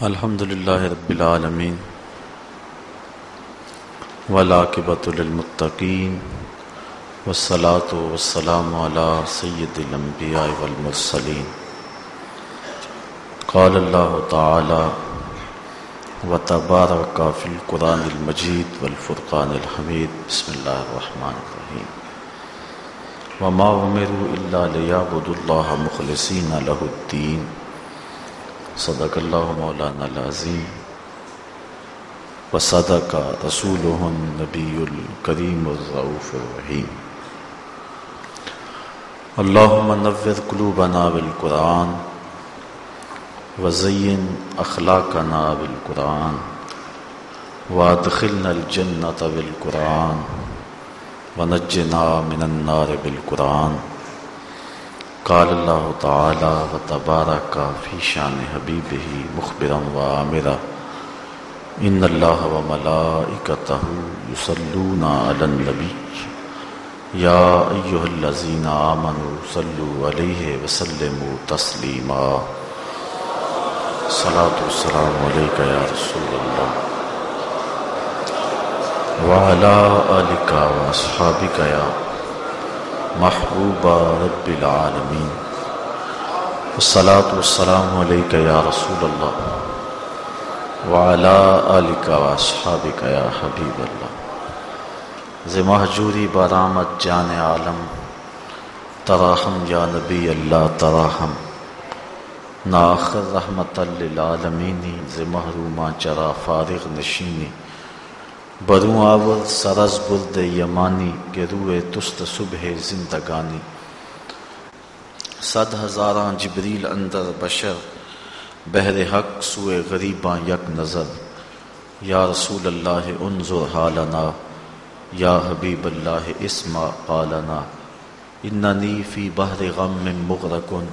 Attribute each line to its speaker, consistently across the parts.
Speaker 1: الحمد للہ رب العالمین ولاقبۃ للمتقین والصلاة والسلام على سید الانبیاء والمرسلین قال اللہ تعالی وتبارک فی القرآن المجید والفرقان الحمید بسم اللہ الرحمن الرحیم وما امروا الا ليعبدوا الله مخلصین له الدین صدق اللہ مولانا العظیم و صدق رسول النبی الکریم الرعوف الرحیم. اللہم نور قلوبنا بالقرآن وزین اخلاقنا بالقرآن وادخلنا الجنة بالقرآن ونجنا من النار بالقرآن. قال اللہ تعالی و تبارک فی شان حبیبہ مخبرا و عامرا ان اللہ و ملائکتہ یصلون علی النبی یا ایہا الذین آمنوا صلو علیہ وسلموا تسلیما صلاة والسلام علیکہ یا رسول اللہ وعلا آلکہ و اصحابکہ یا محبوب رب العالمین۔ والصلاة والسلام علیکہ یا رسول اللہ۔ وعلا آلکہ و اصحابکہ یا حبیب اللہ۔ ز محجوری برآمد جان عالم۔ تراہم یا نبی اللہ تراہم۔ ناخر رحمت للعالمینی۔ ز محرومہ چرا فارغ نشینی۔ بروں آور سرز برد یمانی کے روئے تست صبح زندگانی۔ صد ہزاراں جبریل اندر بشر بہر حق سوئے غریباں یک نظر۔ یا رسول اللہ انظر حالنا، یا حبیب اللہ اسما قالنا۔ اننی فی بحر غم من مغرکن،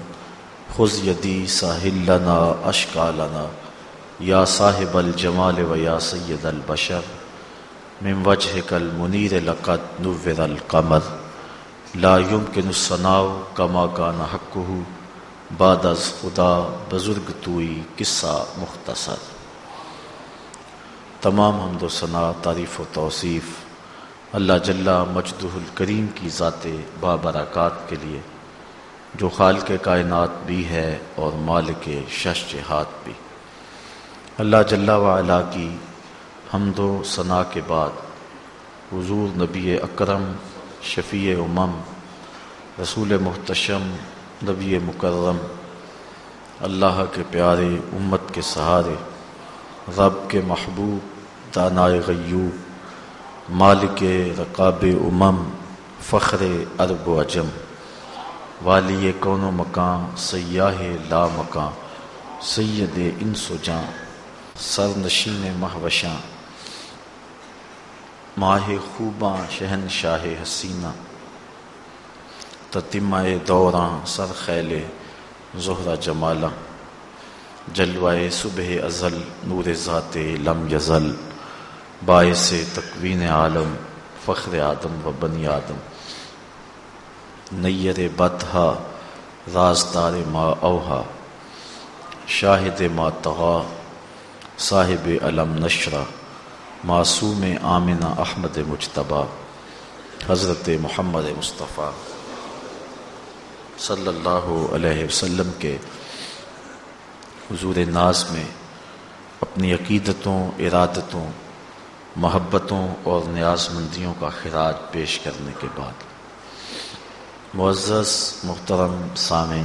Speaker 1: خذ یدی ساحل لنا اشکالنا۔ یا صاحب الجمال و یا سید البشر۔ من وجہ کل منیر لقد نور القمر. لا يمكن الصناع کما کان حق بعد از خدا بزرگ توئی قصہ مختصر. تمام حمد و ثناء تعریف و توصیف اللہ جل مجدہ الکریم کی ذات بابرکات کے لیے، جو خال کے کائنات بھی ہے اور مال کے شش جہات بھی۔ اللہ جل وعلا کی حمد و ثناء کے بعد۔ حضور نبی اکرم، شفیع امم، رسول محتشم، نبی مکرم۔ اللہ کے پیارے امت کے سہارے، رب کے محبوب، دانائے غیوب، مالک رقاب امم، فخر ارب و اجم والی کون و مکان، سیاہ لا مکان، سید انس و جاں سر نشین مہوشاں ماہ خوباں، شہن شاہ حسینہ۔ تتمہ دوراں سر خیل زہرہ جمالہ۔ جلوائے صبح ازل نور ذات لم یزل۔ باعث تکوین عالم، فخر آدم و بنی آدم۔ نیر بدہا رازدار ما اوہا۔ شاہد ما تغا صاحب علم نشرہ معصوم آمنہ احمد مجتبہ حضرت محمد مصطفیٰ صلی اللہ علیہ وسلم کے حضور ناز میں اپنی عقیدتوں، ارادتوں، محبتوں اور نیاز مندیوں کا خراج پیش کرنے کے بعد معزز، محترم سامع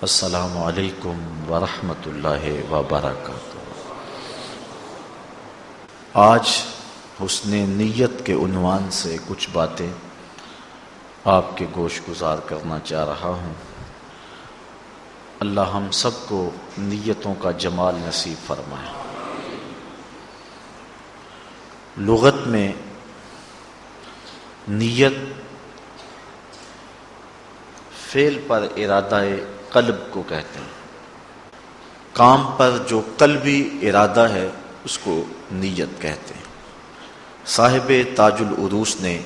Speaker 1: السلام علیکم ورحمۃ اللہ وبرکاتہ۔ آج حسن نیت کے عنوان سے کچھ باتیں آپ کے گوش گزار کرنا چاہ رہا ہوں۔ اللہ ہم سب کو نیتوں کا جمال نصیب فرمائے۔ لغت میں نیت فعل پر ارادہ قلب کو کہتے ہیں۔ کام پر جو قلبی ارادہ ہے اس کو نیت کہتے ہیں۔ صاحب تاج العروس نے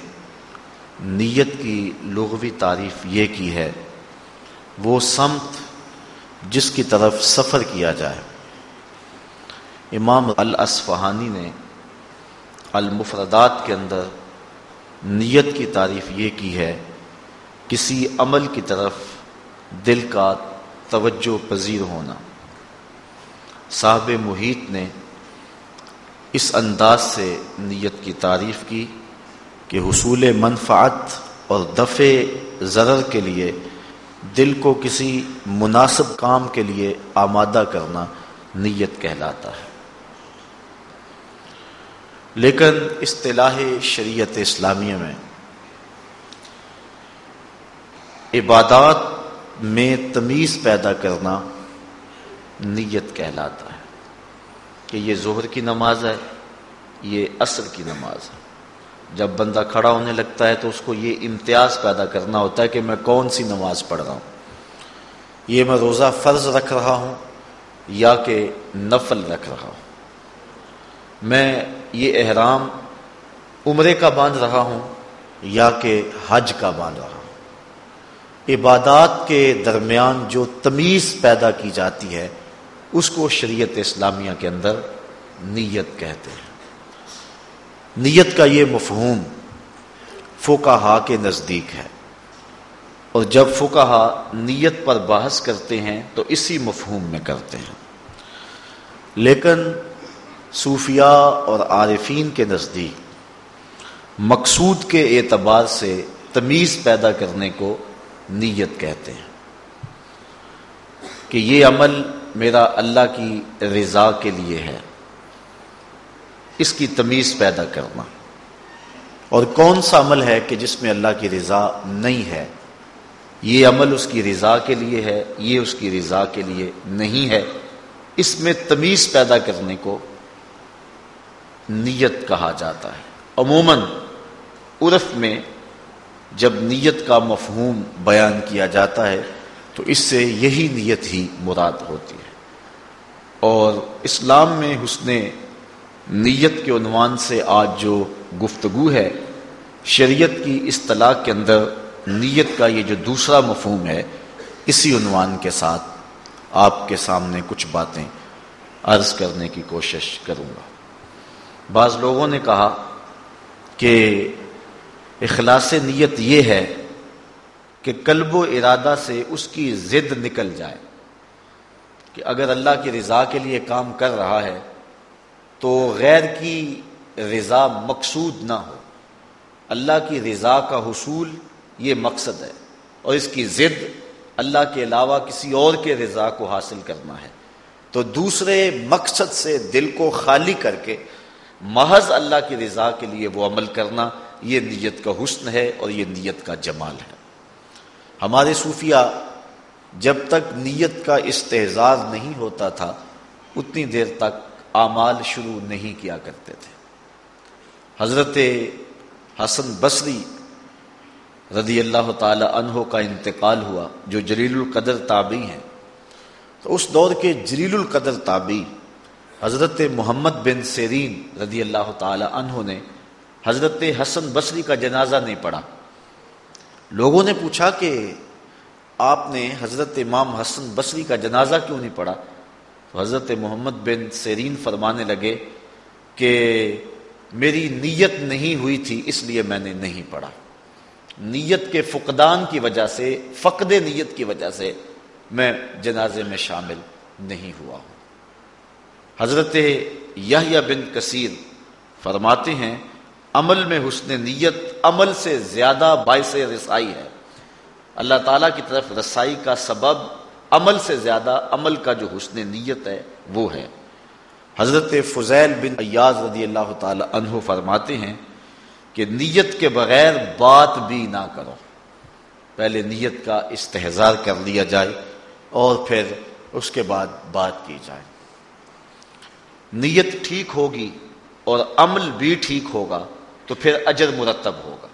Speaker 1: نیت کی لغوی تعریف یہ کی ہے، وہ سمت جس کی طرف سفر کیا جائے۔ امام الاسفہانی نے المفردات کے اندر نیت کی تعریف یہ کی ہے، کسی عمل کی طرف دل کا توجہ پذیر ہونا۔ صاحب محیط نے اس انداز سے نیت کی تعریف کی کہ حصول منفعت اور دفع ضرر کے لیے، دل کو کسی مناسب کام کے لیے آمادہ کرنا نیت کہلاتا ہے۔ لیکن اصطلاح شریعت اسلامیہ میں عبادات میں تمیز پیدا کرنا نیت کہلاتا ہے۔ کہ یہ ظہر کی نماز ہے، یہ عصر کی نماز ہے۔ جب بندہ کھڑا ہونے لگتا ہے تو اس کو یہ امتیاز پیدا کرنا ہوتا ہے کہ میں کون سی نماز پڑھ رہا ہوں۔ یہ میں روزہ فرض رکھ رہا ہوں یا کہ نفل رکھ رہا ہوں۔ میں یہ احرام عمرے کا باندھ رہا ہوں یا کہ حج کا باندھ رہا ہوں۔ عبادات کے درمیان جو تمیز پیدا کی جاتی ہے اس کو شریعت اسلامیہ کے اندر نیت کہتے ہیں۔ نیت کا یہ مفہوم فوکہ کے نزدیک ہے۔ اور جب فوکہ نیت پر بحث کرتے ہیں تو اسی مفہوم میں کرتے ہیں۔ لیکن صوفیاء اور عارفین کے نزدیک مقصود کے اعتبار سے تمیز پیدا کرنے کو نیت کہتے ہیں۔ کہ یہ عمل میرا اللہ کی رضا کے لیے ہے۔ اس کی تمیز پیدا کرنا۔ اور کون سا عمل ہے کہ جس میں اللہ کی رضا نہیں ہے؟ یہ عمل اس کی رضا کے لیے ہے، یہ اس کی رضا کے لیے نہیں ہے۔ اس میں تمیز پیدا کرنے کو نیت کہا جاتا ہے۔ عموماً عرف میں جب نیت کا مفہوم بیان کیا جاتا ہے تو اس سے یہی نیت ہی مراد ہوتی ہے۔ اور اسلام میں حسن نیت کے عنوان سے آج جو گفتگو ہے، شریعت کی اصطلاح کے اندر نیت کا یہ جو دوسرا مفہوم ہے، اسی عنوان کے ساتھ آپ کے سامنے کچھ باتیں عرض کرنے کی کوشش کروں گا۔ بعض لوگوں نے کہا کہ اخلاص نیت یہ ہے کہ قلب و ارادہ سے اس کی ضد نکل جائے۔ کہ اگر اللہ کی رضا کے لیے کام کر رہا ہے تو غیر کی رضا مقصود نہ ہو۔ اللہ کی رضا کا حصول یہ مقصد ہے اور اس کی ضد اللہ کے علاوہ کسی اور کے رضا کو حاصل کرنا ہے۔ تو دوسرے مقصد سے دل کو خالی کر کے محض اللہ کی رضا کے لیے وہ عمل کرنا یہ نیت کا حسن ہے اور یہ نیت کا جمال ہے۔ ہمارے صوفیہ جب تک نیت کا استحزار نہیں ہوتا تھا، اتنی دیر تک اعمال شروع نہیں کیا کرتے تھے۔ حضرت حسن بصری رضی اللہ تعالی عنہ کا انتقال ہوا، جو جلیل القدر تابعی ہیں۔ تو اس دور کے جلیل القدر تابعی حضرت محمد بن سیرین رضی اللہ تعالی عنہ نے حضرت حسن بصری کا جنازہ نہیں پڑھا۔ لوگوں نے پوچھا کہ آپ نے حضرت امام حسن بصری کا جنازہ کیوں نہیں پڑھا؟ تو حضرت محمد بن سیرین فرمانے لگے کہ میری نیت نہیں ہوئی تھی، اس لیے میں نے نہیں پڑھا۔ نیت کے فقدان کی وجہ سے، فقد نیت کی وجہ سے میں جنازے میں شامل نہیں ہوا ہوں۔ حضرت یحییٰ بن کثیر فرماتے ہیں، عمل میں حسن نیت عمل سے زیادہ باعث رسائی ہے۔ اللہ تعالیٰ کی طرف رسائی کا سبب عمل سے زیادہ عمل کا جو حسن نیت ہے وہ ہے۔ حضرت فضیل بن ایاز رضی اللہ تعالی عنہ فرماتے ہیں کہ نیت کے بغیر بات بھی نہ کرو۔ پہلے نیت کا استحضار کر لیا جائے اور پھر اس کے بعد بات کی جائے۔ نیت ٹھیک ہوگی اور عمل بھی ٹھیک ہوگا تو پھر اجر مرتب ہوگا۔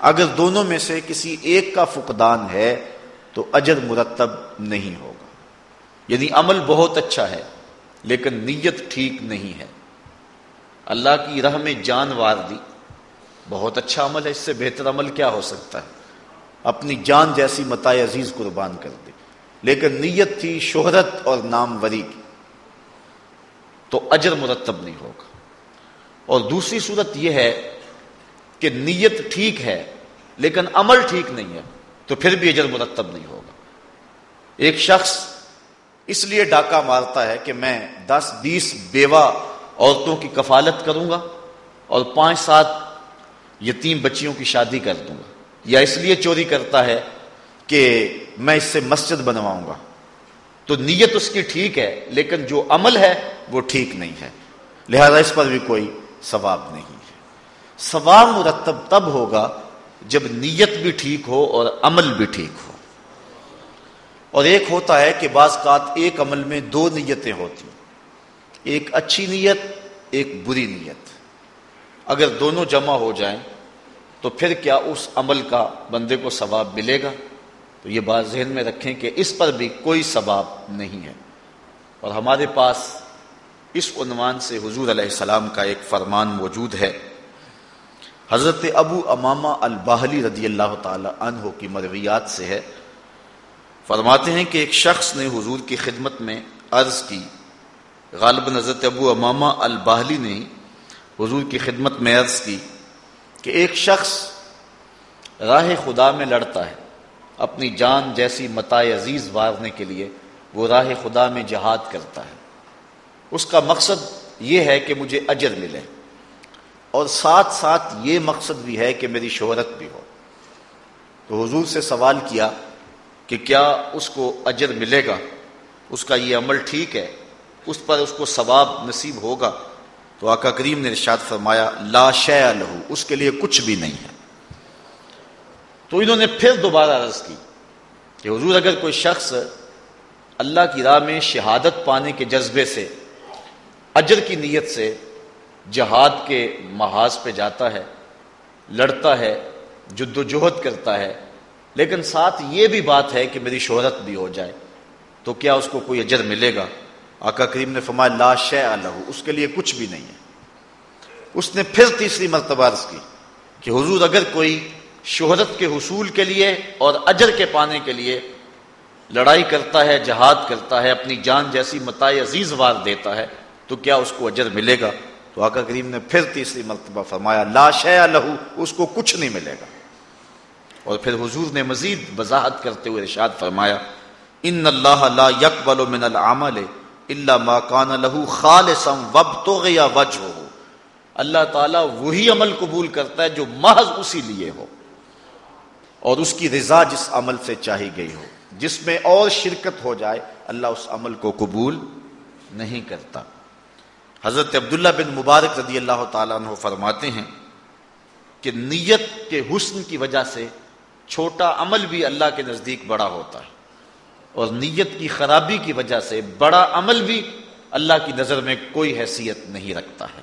Speaker 1: اگر دونوں میں سے کسی ایک کا فقدان ہے، تو اجر مرتب نہیں ہوگا۔ یعنی عمل بہت اچھا ہے، لیکن نیت ٹھیک نہیں ہے۔ اللہ کی راہ میں جان وار دی، بہت اچھا عمل ہے، اس سے بہتر عمل کیا ہو سکتا ہے؟ اپنی جان جیسی متا عزیز قربان کر دی لیکن نیت تھی شہرت اور ناموری کی، تو اجر مرتب نہیں ہوگا۔ اور دوسری صورت یہ ہے کہ نیت ٹھیک ہے لیکن عمل ٹھیک نہیں ہے، تو پھر بھی اجر مرتب نہیں ہوگا۔ ایک شخص اس لیے ڈاکہ مارتا ہے کہ میں دس بیس بیوہ عورتوں کی کفالت کروں گا اور پانچ سات یتیم بچیوں کی شادی کر دوں گا۔ یا اس لیے چوری کرتا ہے کہ میں اس سے مسجد بنواؤں گا۔ تو نیت اس کی ٹھیک ہے، لیکن جو عمل ہے وہ ٹھیک نہیں ہے۔ لہذا اس پر بھی کوئی ثواب نہیں۔ ثواب مرتب تب ہوگا جب نیت بھی ٹھیک ہو اور عمل بھی ٹھیک ہو۔ اور ایک ہوتا ہے کہ بعض کات ایک عمل میں دو نیتیں ہوتی ہیں۔ ایک اچھی نیت، ایک بری نیت۔ اگر دونوں جمع ہو جائیں تو پھر کیا اس عمل کا بندے کو ثواب ملے گا؟ تو یہ بات ذہن میں رکھیں کہ اس پر بھی کوئی ثواب نہیں ہے۔ اور ہمارے پاس اس عنوان سے حضور علیہ السلام کا ایک فرمان موجود ہے۔ حضرت ابو امامہ الباہلی رضی اللہ تعالی عنہ کی مرویات سے ہے۔ فرماتے ہیں کہ ایک شخص نے حضور کی خدمت میں عرض کی۔ غالب حضرت ابو امامہ الباہلی نے حضور کی خدمت میں عرض کی کہ ایک شخص راہ خدا میں لڑتا ہے۔ اپنی جان جیسی متا عزیز وارنے کے لیے وہ راہ خدا میں جہاد کرتا ہے۔ اس کا مقصد یہ ہے کہ مجھے اجر ملے۔ اور ساتھ ساتھ یہ مقصد بھی ہے کہ میری شہرت بھی ہو۔ تو حضور سے سوال کیا کہ کیا اس کو اجر ملے گا؟ اس کا یہ عمل ٹھیک ہے؟ اس پر اس کو ثواب نصیب ہوگا؟ تو آقا کریم نے ارشاد فرمایا، لا شے لہو اس کے لیے کچھ بھی نہیں ہے۔ تو انہوں نے پھر دوبارہ عرض کی کہ حضور اگر کوئی شخص اللہ کی راہ میں شہادت پانے کے جذبے سے، اجر کی نیت سے جہاد کے محاذ پہ جاتا ہے، لڑتا ہے، جد و جہد کرتا ہے۔ لیکن ساتھ یہ بھی بات ہے کہ میری شہرت بھی ہو جائے۔ تو کیا اس کو کوئی اجر ملے گا؟ آقا کریم نے فرمایا، لا شے الح اس کے لیے کچھ بھی نہیں ہے۔ اس نے پھر تیسری مرتبہ عرض کی کہ حضور اگر کوئی شہرت کے حصول کے لیے اور اجر کے پانے کے لیے لڑائی کرتا ہے، جہاد کرتا ہے، اپنی جان جیسی متائے عزیز وار دیتا ہے، تو کیا اس کو اجر ملے گا؟ تو آقا کریم نے پھر تیسری مرتبہ فرمایا، لا شے لہو اس کو کچھ نہیں ملے گا۔ اور پھر حضور نے مزید وضاحت کرتے ہوئے ارشاد فرمایا، ان اللہ لا يقبل من العمل الا ما كان له خالصا وابتغي وجهه اللہ تعالیٰ وہی عمل قبول کرتا ہے جو محض اسی لیے ہو۔ اور اس کی رضا جس عمل سے چاہی گئی ہو، جس میں اور شرکت ہو جائے، اللہ اس عمل کو قبول نہیں کرتا۔ حضرت عبداللہ بن مبارک رضی اللہ تعالیٰ عنہ فرماتے ہیں کہ نیت کے حسن کی وجہ سے چھوٹا عمل بھی اللہ کے نزدیک بڑا ہوتا ہے اور نیت کی خرابی کی وجہ سے بڑا عمل بھی اللہ کی نظر میں کوئی حیثیت نہیں رکھتا ہے۔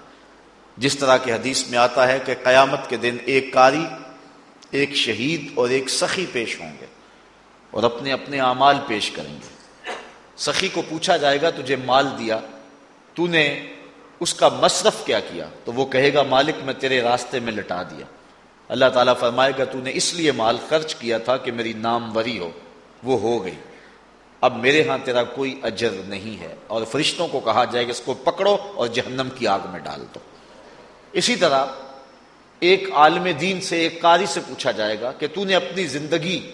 Speaker 1: جس طرح کے حدیث میں آتا ہے کہ قیامت کے دن ایک کاری ایک شہید اور ایک سخی پیش ہوں گے اور اپنے اپنے اعمال پیش کریں گے۔ سخی کو پوچھا جائے گا، تجھے مال دیا، تو نے اس کا مصرف کیا کیا؟ تو وہ کہے گا، مالک، میں تیرے راستے میں لٹا دیا۔ اللہ تعالیٰ فرمائے گا، تو نے اس لیے مال خرچ کیا تھا کہ میری نام وری ہو، وہ ہو گئی۔ اب میرے ہاں تیرا کوئی اجر نہیں ہے۔ اور فرشتوں کو کہا جائے گا اس کو پکڑو اور جہنم کی آگ میں ڈال دو۔ اسی طرح ایک عالم دین سے ایک قاری سے پوچھا جائے گا کہ تو نے اپنی زندگی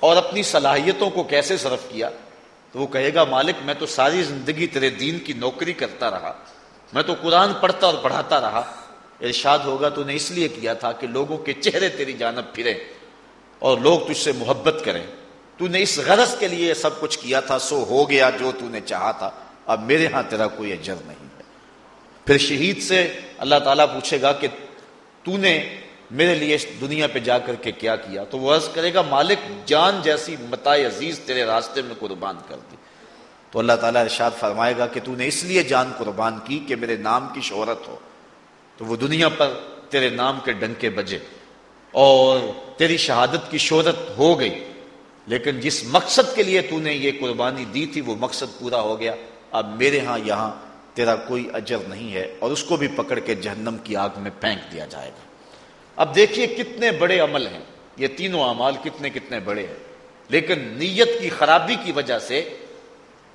Speaker 1: اور اپنی صلاحیتوں کو کیسے صرف کیا؟ تو وہ کہے گا، مالک، میں تو ساری زندگی تیرے دین کی نوکری کرتا رہا۔ میں تو قرآن پڑھتا اور پڑھاتا رہا۔ ارشاد ہوگا تو نے اس لیے کیا تھا کہ لوگوں کے چہرے تیری جانب پھرے اور لوگ تجھ سے محبت کریں۔ تو نے اس غرض کے لیے سب کچھ کیا تھا، سو ہو گیا جو تو نے چاہا تھا۔ اب میرے ہاں تیرا کوئی اجر نہیں ہے۔ پھر شہید سے اللہ تعالیٰ پوچھے گا کہ تو نے میرے لیے دنیا پہ جا کر کے کیا کیا؟ تو وہ عرض کرے گا، مالک جان جیسی متا عزیز تیرے راستے میں قربان کر دی۔ تو اللہ تعالیٰ ارشاد فرمائے گا کہ تو نے اس لیے جان قربان کی کہ میرے نام کی شہرت ہو۔ تو وہ دنیا پر تیرے نام کے ڈنکے بجے اور تیری شہادت کی شہرت ہو گئی۔ لیکن جس مقصد کے لیے تو نے یہ قربانی دی تھی، وہ مقصد پورا ہو گیا۔ اب میرے ہاں یہاں تیرا کوئی اجر نہیں ہے اور اس کو بھی پکڑ کے جہنم کی آگ میں پھینک دیا جائے گا۔ اب دیکھیے کتنے بڑے عمل ہیں۔ یہ تینوں اعمال کتنے کتنے بڑے ہیں۔ لیکن نیت کی خرابی کی وجہ سے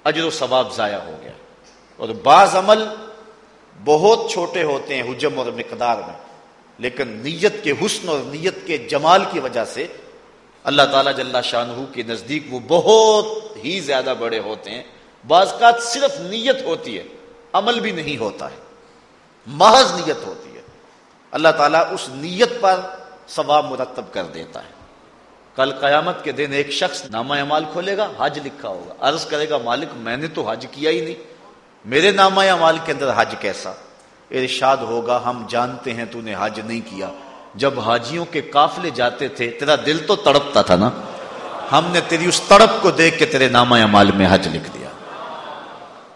Speaker 1: اجر و ثواب ضائع ہو گیا۔ اور بعض عمل بہت چھوٹے ہوتے ہیں حجم اور مقدار میں، لیکن نیت کے حسن اور نیت کے جمال کی وجہ سے اللہ تعالیٰ جل شاہ کے نزدیک وہ بہت ہی زیادہ بڑے ہوتے ہیں۔ بعض کا صرف نیت ہوتی ہے، عمل بھی نہیں ہوتا ہے۔ محض نیت ہوتی ہے۔ اللہ تعالیٰ اس نیت پر ثواب مرتب کر دیتا ہے۔ کل قیامت کے دن ایک شخص نامہ اعمال کھولے گا، حج لکھا ہوگا۔ عرض کرے گا، مالک، میں نے تو حج کیا ہی نہیں۔ میرے نامہ اعمال کے اندر حج کیسا؟ ارشاد ہوگا، ہم جانتے ہیں تو نے حج نہیں کیا۔ جب حاجیوں کے قافلے جاتے تھے، تیرا دل تو تڑپتا تھا نا؟ ہم نے تیری اس تڑپ کو دیکھ کے تیرے نامہ اعمال میں حج لکھ دیا۔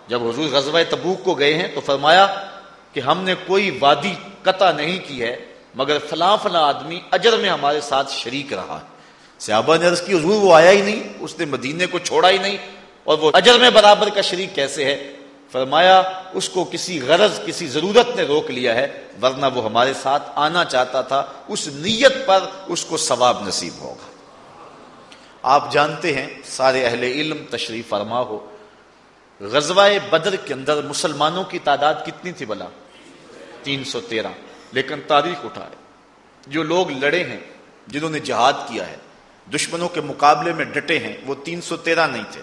Speaker 1: جب حضور غزوہ تبوک کو گئے ہیں تو فرمایا کہ ہم نے کوئی وادی قطع نہیں کی ہے، مگر فلاں فلاں آدمی اجر میں ہمارے ساتھ شریک رہا۔ صحابہ نے عرض کی، حضور وہ آیا ہی نہیں، اس نے مدینے کو چھوڑا ہی نہیں، اور وہ اجر میں برابر کا شریک کیسے ہے؟ فرمایا، اس کو کسی غرض، کسی ضرورت نے روک لیا ہے، ورنہ وہ ہمارے ساتھ آنا چاہتا تھا، اس نیت پر اس کو ثواب نصیب ہوگا۔ آپ جانتے ہیں، سارے اہل علم تشریف فرما ہو، غزوہ بدر کے اندر مسلمانوں کی تعداد کتنی تھی بلا؟ تین سو تیرہ، لیکن تاریخ اٹھائے جو لوگ لڑے ہیں، جنہوں نے جہاد کیا ہے دشمنوں کے مقابلے میں ڈٹے ہیں، وہ تین سو تیرہ نہیں تھے۔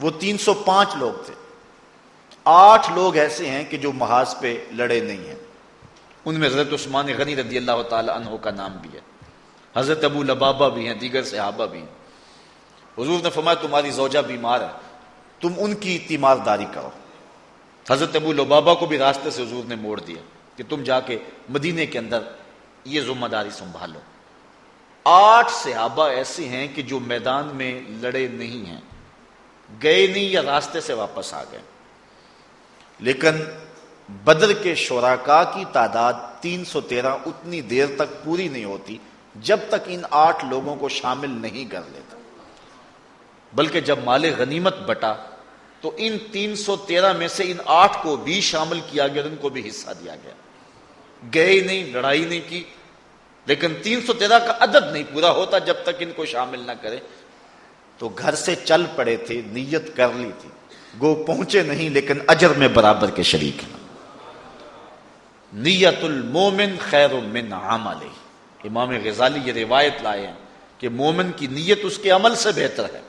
Speaker 1: وہ تین سو پانچ لوگ تھے۔ آٹھ لوگ ایسے ہیں کہ جو محاذ پہ لڑے نہیں ہیں۔ ان میں حضرت عثمان غنی رضی اللہ تعالی عنہ کا نام بھی ہے۔ حضرت ابو لبابا بھی ہیں، دیگر صحابہ بھی ہیں۔ حضور نے فرمایا، تمہاری زوجہ بیمار ہے۔ تم ان کی تیمارداری کرو۔ حضرت ابو لبابا کو بھی راستے سے حضور نے موڑ دیا کہ تم جا کے مدینے کے اندر یہ ذمہ داری سنبھالو۔ آٹھ صحابہ ایسے ہیں کہ جو میدان میں لڑے نہیں ہیں، گئے نہیں یا راستے سے واپس آ گئے۔ لیکن بدر کے شوراکا کی تعداد تین سو تیرہ اتنی دیر تک پوری نہیں ہوتی جب تک ان آٹھ لوگوں کو شامل نہیں کر لیتا۔ بلکہ جب مال غنیمت بٹا تو ان تین سو تیرہ میں سے ان آٹھ کو بھی شامل کیا گیا ان کو بھی حصہ دیا گیا۔ گئے نہیں، لڑائی نہیں کی۔ لیکن تین سو تیرہ کا عدد نہیں پورا ہوتا جب تک ان کو شامل نہ کرے۔ تو گھر سے چل پڑے تھے، نیت کر لی تھی۔ گو پہنچے نہیں، لیکن اجر میں برابر کے شریک ہیں۔ نیت المومن خیر من عمل امام غزالی یہ روایت لائے ہیں کہ مومن کی نیت اس کے عمل سے بہتر ہے۔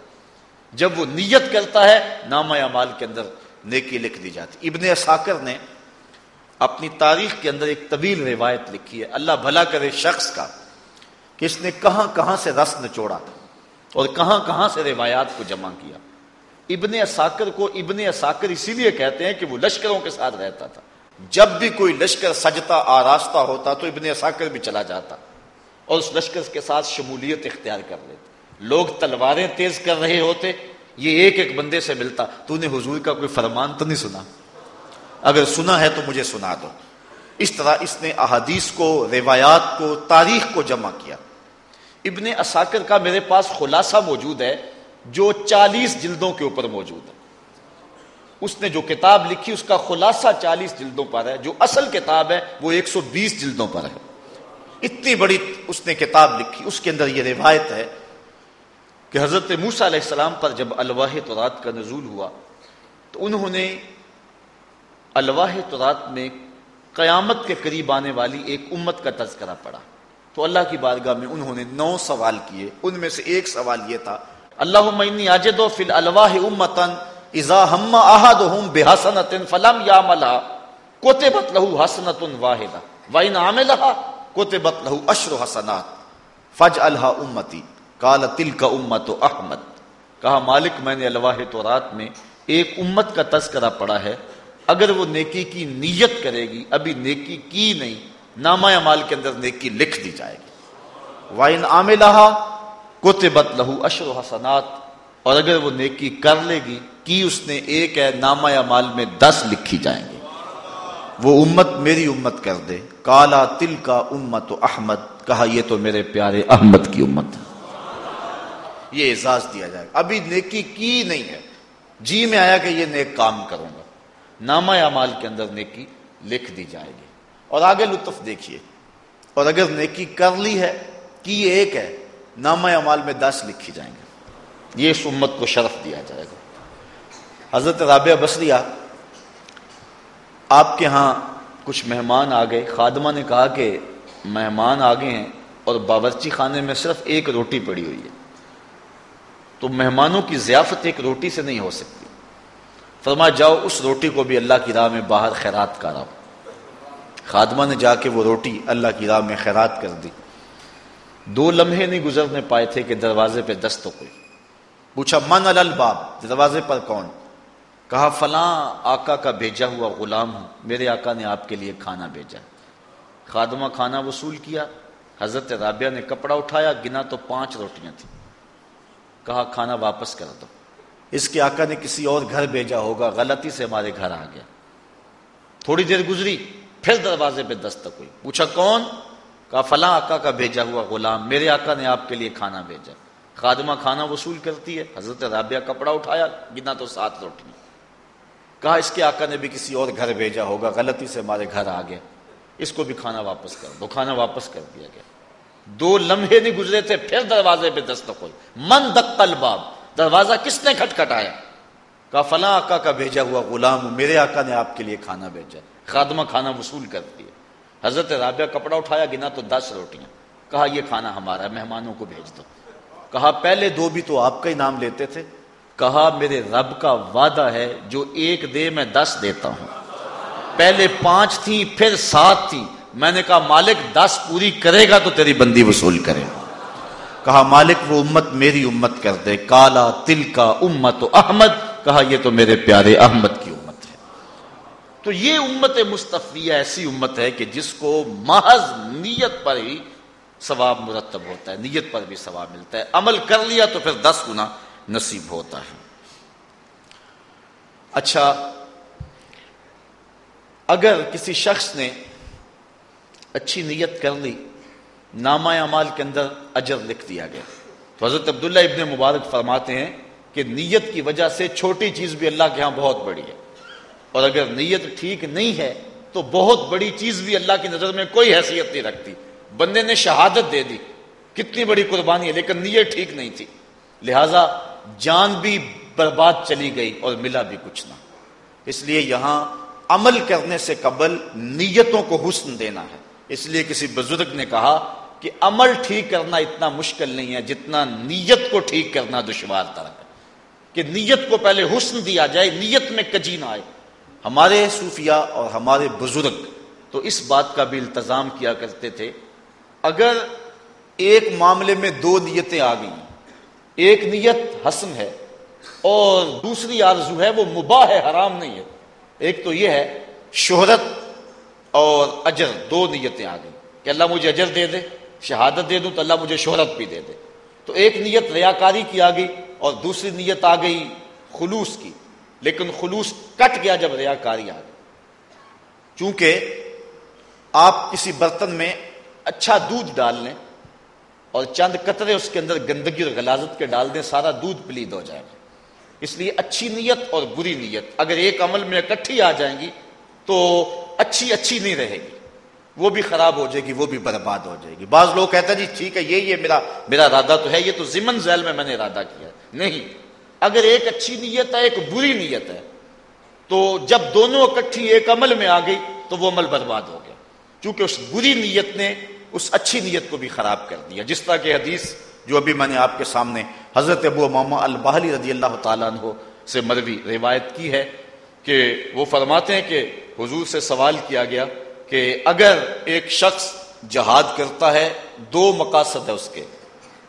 Speaker 1: جب وہ نیت کرتا ہے، نامہ اعمال کے اندر نیکی لکھ دی جاتی۔ ابن اساکر نے اپنی تاریخ کے اندر ایک طویل روایت لکھی ہے، اللہ بھلا کرے شخص کا کہ اس نے کہاں کہاں سے رس نچوڑا اور کہاں کہاں سے روایات کو جمع کیا۔ ابن اساکر کو ابن اساکر اسی لیے کہتے ہیں کہ وہ لشکروں کے ساتھ رہتا تھا۔ جب بھی کوئی لشکر سجتا آراستہ ہوتا تو ابن اساکر بھی چلا جاتا اور اس لشکر کے ساتھ شمولیت اختیار کر لیتا لوگ تلواریں تیز کر رہے ہوتے، یہ ایک ایک بندے سے ملتا، تو نے حضور کا کوئی فرمان تو نہیں سنا۔ اگر سنا ہے تو مجھے سنا دو۔ اس طرح اس نے احادیث کو، روایات کو، تاریخ کو جمع کیا۔ ابن اساکر کا میرے پاس خلاصہ موجود ہے جو چالیس جلدوں کے اوپر موجود ہے۔ اس نے جو کتاب لکھی، اس کا خلاصہ چالیس جلدوں پر ہے۔ جو اصل کتاب ہے، وہ ایک سو بیس جلدوں پر ہے۔ اتنی بڑی اس نے کتاب لکھی۔ اس کے اندر یہ روایت ہے کہ حضرت موسا علیہ السلام پر جب الواح تورات کا نزول ہوا، تو انہوں نے الواح تورات میں قیامت کے قریب آنے والی ایک امت کا تذکرہ پڑا۔ تو اللہ کی بارگاہ میں انہوں نے نو سوال کیے، ان میں سے ایک سوال یہ تھا اللہ معنی آجد و فل الواح امتن ازا ہم احدہم بحسنت فلم یعملها کتبت له حسنت واحدہ وَإِنْ عَمِلَهَا کتبت له عشر حسنات فجعلها امتی کال تل کا امت و احمد۔ کہا، مالک، میں نے الواح تو رات میں ایک امت کا تذکرہ پڑا ہے اگر وہ نیکی کی نیت کرے گی، ابھی نیکی کی نہیں نامہ مال کے اندر نیکی لکھ دی جائے گی۔ وائن عام لہا کوتے لہو اشر و حسنات، اور اگر وہ نیکی کر لے گی، کی اس نے ایک ہے نامہ مال میں دس لکھی جائیں گے وہ امت میری امت کر دے۔ کالا تل کا امت و احمد کہا، یہ تو میرے پیارے احمد کی امت ہے۔ یہ اعزاز دیا جائے گا۔ ابھی نیکی کی نہیں ہے۔ جی میں آیا کہ یہ نیک کام کروں گا۔ نامہ اعمال کے اندر نیکی لکھ دی جائے گی۔ اور آگے لطف دیکھیے۔ اور اگر نیکی کر لی ہے کہ یہ ایک ہے، نامہ اعمال میں دس لکھی جائیں گے۔ یہ اس امت کو شرف دیا جائے گا۔ حضرت رابعہ بصریہ، آپ کے ہاں کچھ مہمان آ گئے۔ خادمہ نے کہا کہ مہمان آ گئے ہیں اور باورچی خانے میں صرف ایک روٹی پڑی ہوئی ہے۔ تو مہمانوں کی ضیافت ایک روٹی سے نہیں ہو سکتی۔ فرما جاؤ، اس روٹی کو بھی اللہ کی راہ میں باہر خیرات کرا خادمہ نے جا کے وہ روٹی اللہ کی راہ میں خیرات کر دی۔ دو لمحے نہیں گزرنے پائے تھے کہ دروازے پہ دست کوئی۔ پوچھا، من الباب؟ دروازے پر کون؟ کہا، فلاں آقا کا بھیجا ہوا غلام ہوں۔ میرے آقا نے آپ کے لیے کھانا بھیجا۔ خادمہ کھانا وصول کیا۔ حضرت رابعہ نے کپڑا اٹھایا، گنا تو پانچ روٹیاں تھیں۔ کہا، کھانا واپس کر دو اس کے آقا نے کسی اور گھر بھیجا ہوگا، غلطی سے ہمارے گھر آ گیا۔ تھوڑی دیر گزری، پھر دروازے پہ دستک ہوئی۔ پوچھا، کون؟ کہا، فلاں آقا کا بھیجا ہوا غلام، میرے آقا نے آپ کے لیے کھانا بھیجا۔ خادمہ کھانا وصول کرتی ہے، حضرت رابعہ کپڑا اٹھایا، گنا تو سات روٹیاں۔ کہا، اس کے آقا نے بھی کسی اور گھر بھیجا ہوگا، غلطی سے ہمارے گھر آ گیا۔ اس کو بھی کھانا واپس کر دو، کھانا واپس کر دیا گیا۔ دو لمحے نہیں گزرے تھے، پھر دروازے پہ دستک ہوئی۔ من دقل باب دروازہ کس نے کھٹکھٹایا؟ کہا، فلاں آقا کا بھیجا ہوا غلام، میرے آقا نے آپ کے لیے کھانا بھیجا۔ خادمہ کھانا وصول کر دیا۔ حضرت رابعہ کپڑا اٹھایا، گنا تو دس روٹیاں۔ کہا، یہ کھانا ہمارا ہے، مہمانوں کو بھیج دو۔ کہا، پہلے دو بھی تو آپ کا ہی نام لیتے تھے۔ کہا، میرے رب کا وعدہ ہے، جو ایک دے میں دس دیتا ہوں۔ پہلے پانچ تھی، پھر سات تھی۔ میں نے کہا، مالک، دس پوری کرے گا تو تیری بندی وصول کرے گا۔ کہا، مالک، وہ امت میری امت کر دے. کالا تل کا امت احمد. کہا، یہ تو میرے پیارے احمد کی امت ہے. تو یہ امت مستفیہ ایسی امت ہے کہ جس کو محض نیت پر ہی ثواب مرتب ہوتا ہے. نیت پر بھی ثواب ملتا ہے. عمل کر لیا تو پھر دس گنا نصیب ہوتا ہے. اچھا اگر کسی شخص نے اچھی نیت کر لی نامہ اعمال کے اندر اجر لکھ دیا گیا۔ تو حضرت عبداللہ ابن مبارک فرماتے ہیں کہ نیت کی وجہ سے چھوٹی چیز بھی اللہ کے ہاں بہت بڑی ہے۔ اور اگر نیت ٹھیک نہیں ہے تو بہت بڑی چیز بھی اللہ کی نظر میں کوئی حیثیت نہیں رکھتی۔ بندے نے شہادت دے دی، کتنی بڑی قربانی ہے، لیکن نیت ٹھیک نہیں تھی۔ لہذا جان بھی برباد چلی گئی اور ملا بھی کچھ نہ۔ اس لیے یہاں عمل کرنے سے قبل نیتوں کو حسن دینا ہے۔ اس لیے کسی بزرگ نے کہا کہ عمل ٹھیک کرنا اتنا مشکل نہیں ہے جتنا نیت کو ٹھیک کرنا دشوار طرح ہے۔ کہ نیت کو پہلے حسن دیا جائے، نیت میں کجی نہ آئے۔ ہمارے صوفیہ اور ہمارے بزرگ تو اس بات کا بھی التظام کیا کرتے تھے۔ اگر ایک معاملے میں دو نیتیں آ گئی ایک نیت حسن ہے اور دوسری آرزو ہے، وہ مباح ہے، حرام نہیں ہے۔ ایک تو یہ ہے، شہرت اور اجر، دو نیتیں آ گئی کہ اللہ مجھے اجر دے دے۔ شہادت دے دوں تو اللہ مجھے شہرت بھی دے دے۔ تو ایک نیت ریاکاری کی آ گئی اور دوسری نیت آ گئی خلوص کی۔ لیکن خلوص کٹ گیا جب ریاکاری آ گئی۔ چونکہ آپ کسی برتن میں اچھا دودھ ڈال لیں اور چند قطرے اس کے اندر گندگی اور غلازت کے ڈال دیں، سارا دودھ پلید ہو جائے۔ گا اس لیے اچھی نیت اور بری نیت۔ اگر ایک عمل میں اکٹھی آ جائیں گی تو اچھی اچھی نہیں رہے گی۔ وہ بھی خراب ہو جائے گی، وہ بھی برباد ہو جائے گی۔ بعض لوگ کہتے ہیں جی ٹھیک ہے یہ یہ میرا میرا ارادہ تو ہے، یہ تو ضمن ذیل میں میں نے ارادہ کیا نہیں، اگر ایک اچھی نیت ہے، ایک بری نیت ہے، تو جب دونوں اکٹھی ایک عمل میں آ گئی، تو وہ عمل برباد ہو گیا۔ چونکہ اس بری نیت نے اس اچھی نیت کو بھی خراب کر دیا۔ جس طرح کہ حدیث جو ابھی میں نے آپ کے سامنے حضرت ابو ماما البحلی رضی اللہ تعالیٰ عنہ سے مروی روایت کی ہے کہ وہ فرماتے ہیں کہ حضور سے سوال کیا گیا کہ اگر ایک شخص جہاد کرتا ہے، دو مقاصد ہے اس کے۔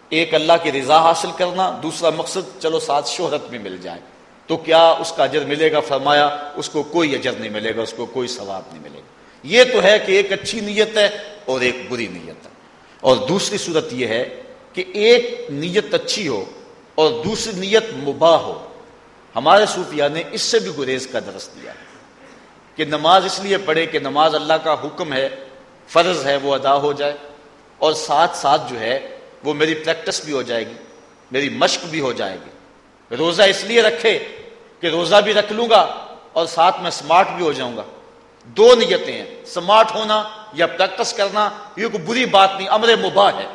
Speaker 1: ایک اللہ کی رضا حاصل کرنا، دوسرا مقصد چلو ساتھ شہرت بھی مل جائے تو کیا اس کا اجر ملے گا؟ فرمایا، اس کو کوئی اجر نہیں ملے گا، اس کو کوئی ثواب نہیں ملے گا۔ یہ تو ہے کہ ایک اچھی نیت ہے اور ایک بری نیت ہے۔ اور دوسری صورت یہ ہے کہ ایک نیت اچھی ہو اور دوسری نیت مباح ہو۔ ہمارے صوفیہ نے اس سے بھی گریز کا درس دیا۔ ہے کہ نماز اس لیے پڑھے کہ نماز اللہ کا حکم ہے، فرض ہے، وہ ادا ہو جائے۔ اور ساتھ ساتھ جو ہے، وہ میری پریکٹس بھی ہو جائے گی، میری مشق بھی ہو جائے گی۔ روزہ اس لیے رکھے کہ روزہ بھی رکھ لوں گا اور ساتھ میں سمارٹ بھی ہو جاؤں گا۔ دو نیتیں ہیں سمارٹ ہونا یا پریکٹس کرنا، یہ کوئی بری بات نہیں، امر مباح ہے۔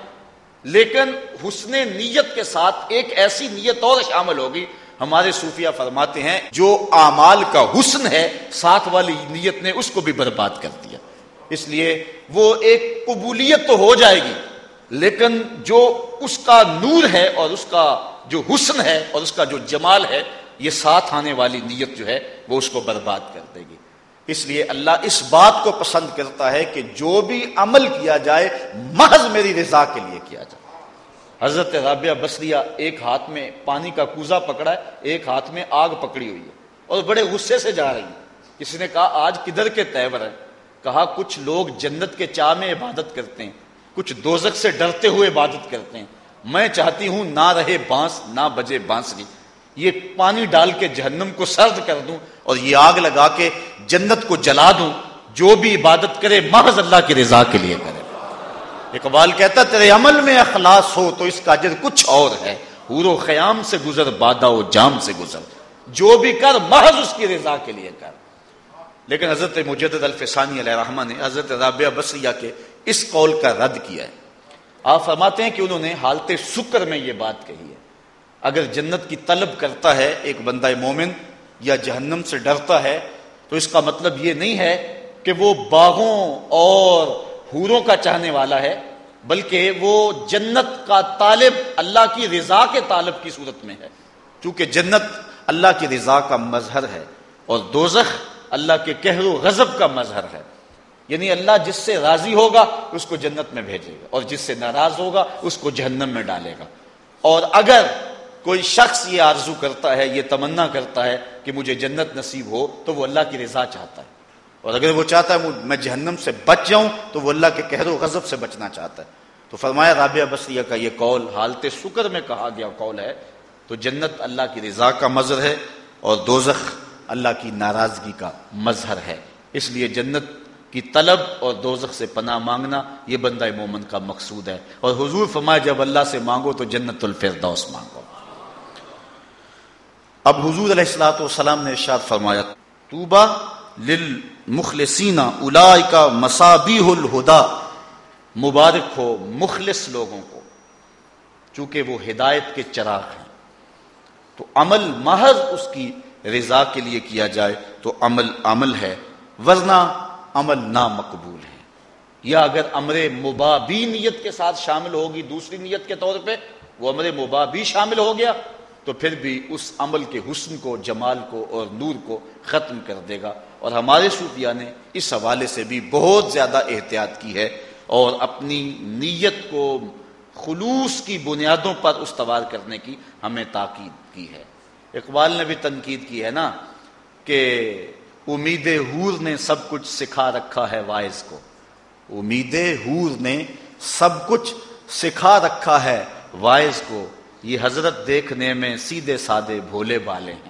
Speaker 1: لیکن حسن نیت کے ساتھ ایک ایسی نیت اور شامل ہوگی ہمارے صوفیہ فرماتے ہیں، جو اعمال کا حسن ہے، ساتھ والی نیت نے اس کو بھی برباد کر دیا۔ اس لیے وہ ایک قبولیت تو ہو جائے گی، لیکن جو اس کا نور ہے اور اس کا جو حسن ہے اور اس کا جو جمال ہے، یہ ساتھ آنے والی نیت جو ہے، وہ اس کو برباد کر دے گی۔ اس لیے اللہ اس بات کو پسند کرتا ہے کہ جو بھی عمل کیا جائے، محض میری رضا کے لیے کیا جائے۔ حضرت رابعہ بسریا ایک ہاتھ میں پانی کا کوزا پکڑا ہے، ایک ہاتھ میں آگ پکڑی ہوئی ہے۔ اور بڑے غصے سے جا رہی ہیں کسی نے کہا، آج کدھر کے تیور ہیں؟ کہا، کچھ لوگ جنت کے چاہ میں عبادت کرتے ہیں، کچھ دوزک سے ڈرتے ہوئے عبادت کرتے ہیں۔ میں چاہتی ہوں نہ رہے بانس، نہ بجے بانسری یہ پانی ڈال کے جہنم کو سرد کر دوں اور یہ آگ لگا کے جنت کو جلا دوں۔ جو بھی عبادت کرے، محض اللہ کی رضا کے لیے کرے۔ اقبال کہتا تیرے عمل میں اخلاص ہو تو اس کا اجر کچھ اور ہے۔ حور و خیام سے گزر بادا و جام سے گزر۔ جو بھی کر، محض اس کی رضا کے لیے کر۔ لیکن حضرت مجدد الفسانی علیہ رحمہ نے حضرت رابعہ بصریہ کے اس قول کا رد کیا ہے۔ آپ فرماتے ہیں کہ انہوں نے حالت سکر میں یہ بات کہی ہے۔ اگر جنت کی طلب کرتا ہے ایک بندہ مومن یا جہنم سے ڈرتا ہے، تو اس کا مطلب یہ نہیں ہے کہ وہ باغوں اور حوروں کا چاہنے والا ہے، بلکہ وہ جنت کا طالب اللہ کی رضا کے طالب کی صورت میں ہے۔ چونکہ جنت اللہ کی رضا کا مظہر ہے اور دوزخ اللہ کے کہر و غضب کا مظہر ہے۔ یعنی اللہ جس سے راضی ہوگا، اس کو جنت میں بھیجے گا، اور جس سے ناراض ہوگا، اس کو جہنم میں ڈالے گا۔ اور اگر کوئی شخص یہ آرزو کرتا ہے، یہ تمنا کرتا ہے کہ مجھے جنت نصیب ہو، تو وہ اللہ کی رضا چاہتا ہے۔ اور اگر وہ چاہتا ہے میں جہنم سے بچ جاؤں، تو وہ اللہ کے کہر و غضب سے بچنا چاہتا ہے۔ تو فرمایا، رابعہ بصریہ کا یہ قول حالت شکر میں کہا گیا قول ہے۔ تو جنت اللہ کی رضا کا مظہر ہے اور دوزخ اللہ کی ناراضگی کا مظہر ہے۔ اس لیے جنت کی طلب اور دوزخ سے پناہ مانگنا یہ بندہ مومن کا مقصود ہے۔ اور حضور فرمایا، جب اللہ سے مانگو تو جنت الفردوس مانگو۔ اب حضور علیہ السلاۃ والسلام نے ارشاد فرمایا توبہ للمخلصین اولئک مصابیح الہدا، مبارک ہو مخلص لوگوں کو، چونکہ وہ ہدایت کے چراغ ہیں۔ تو عمل محض اس کی رضا کے لیے کیا جائے تو عمل عمل ہے، ورنہ عمل نامقبول ہے۔ یا اگر امر مبابی نیت کے ساتھ شامل ہوگی دوسری نیت کے طور پہ، وہ امر مبابی شامل ہو گیا، تو پھر بھی اس عمل کے حسن کو، جمال کو اور نور کو ختم کر دے گا۔ اور ہمارے صوفیہ نے اس حوالے سے بھی بہت زیادہ احتیاط کی ہے اور اپنی نیت کو خلوص کی بنیادوں پر استوار کرنے کی ہمیں تاکید کی ہے۔ اقبال نے بھی تنقید کی ہے نا کہ امید حور نے سب کچھ سکھا رکھا ہے وائز کو۔ امید حور نے سب کچھ سکھا رکھا ہے وائز کو۔ یہ حضرت دیکھنے میں سیدھے سادے بھولے بالے ہیں۔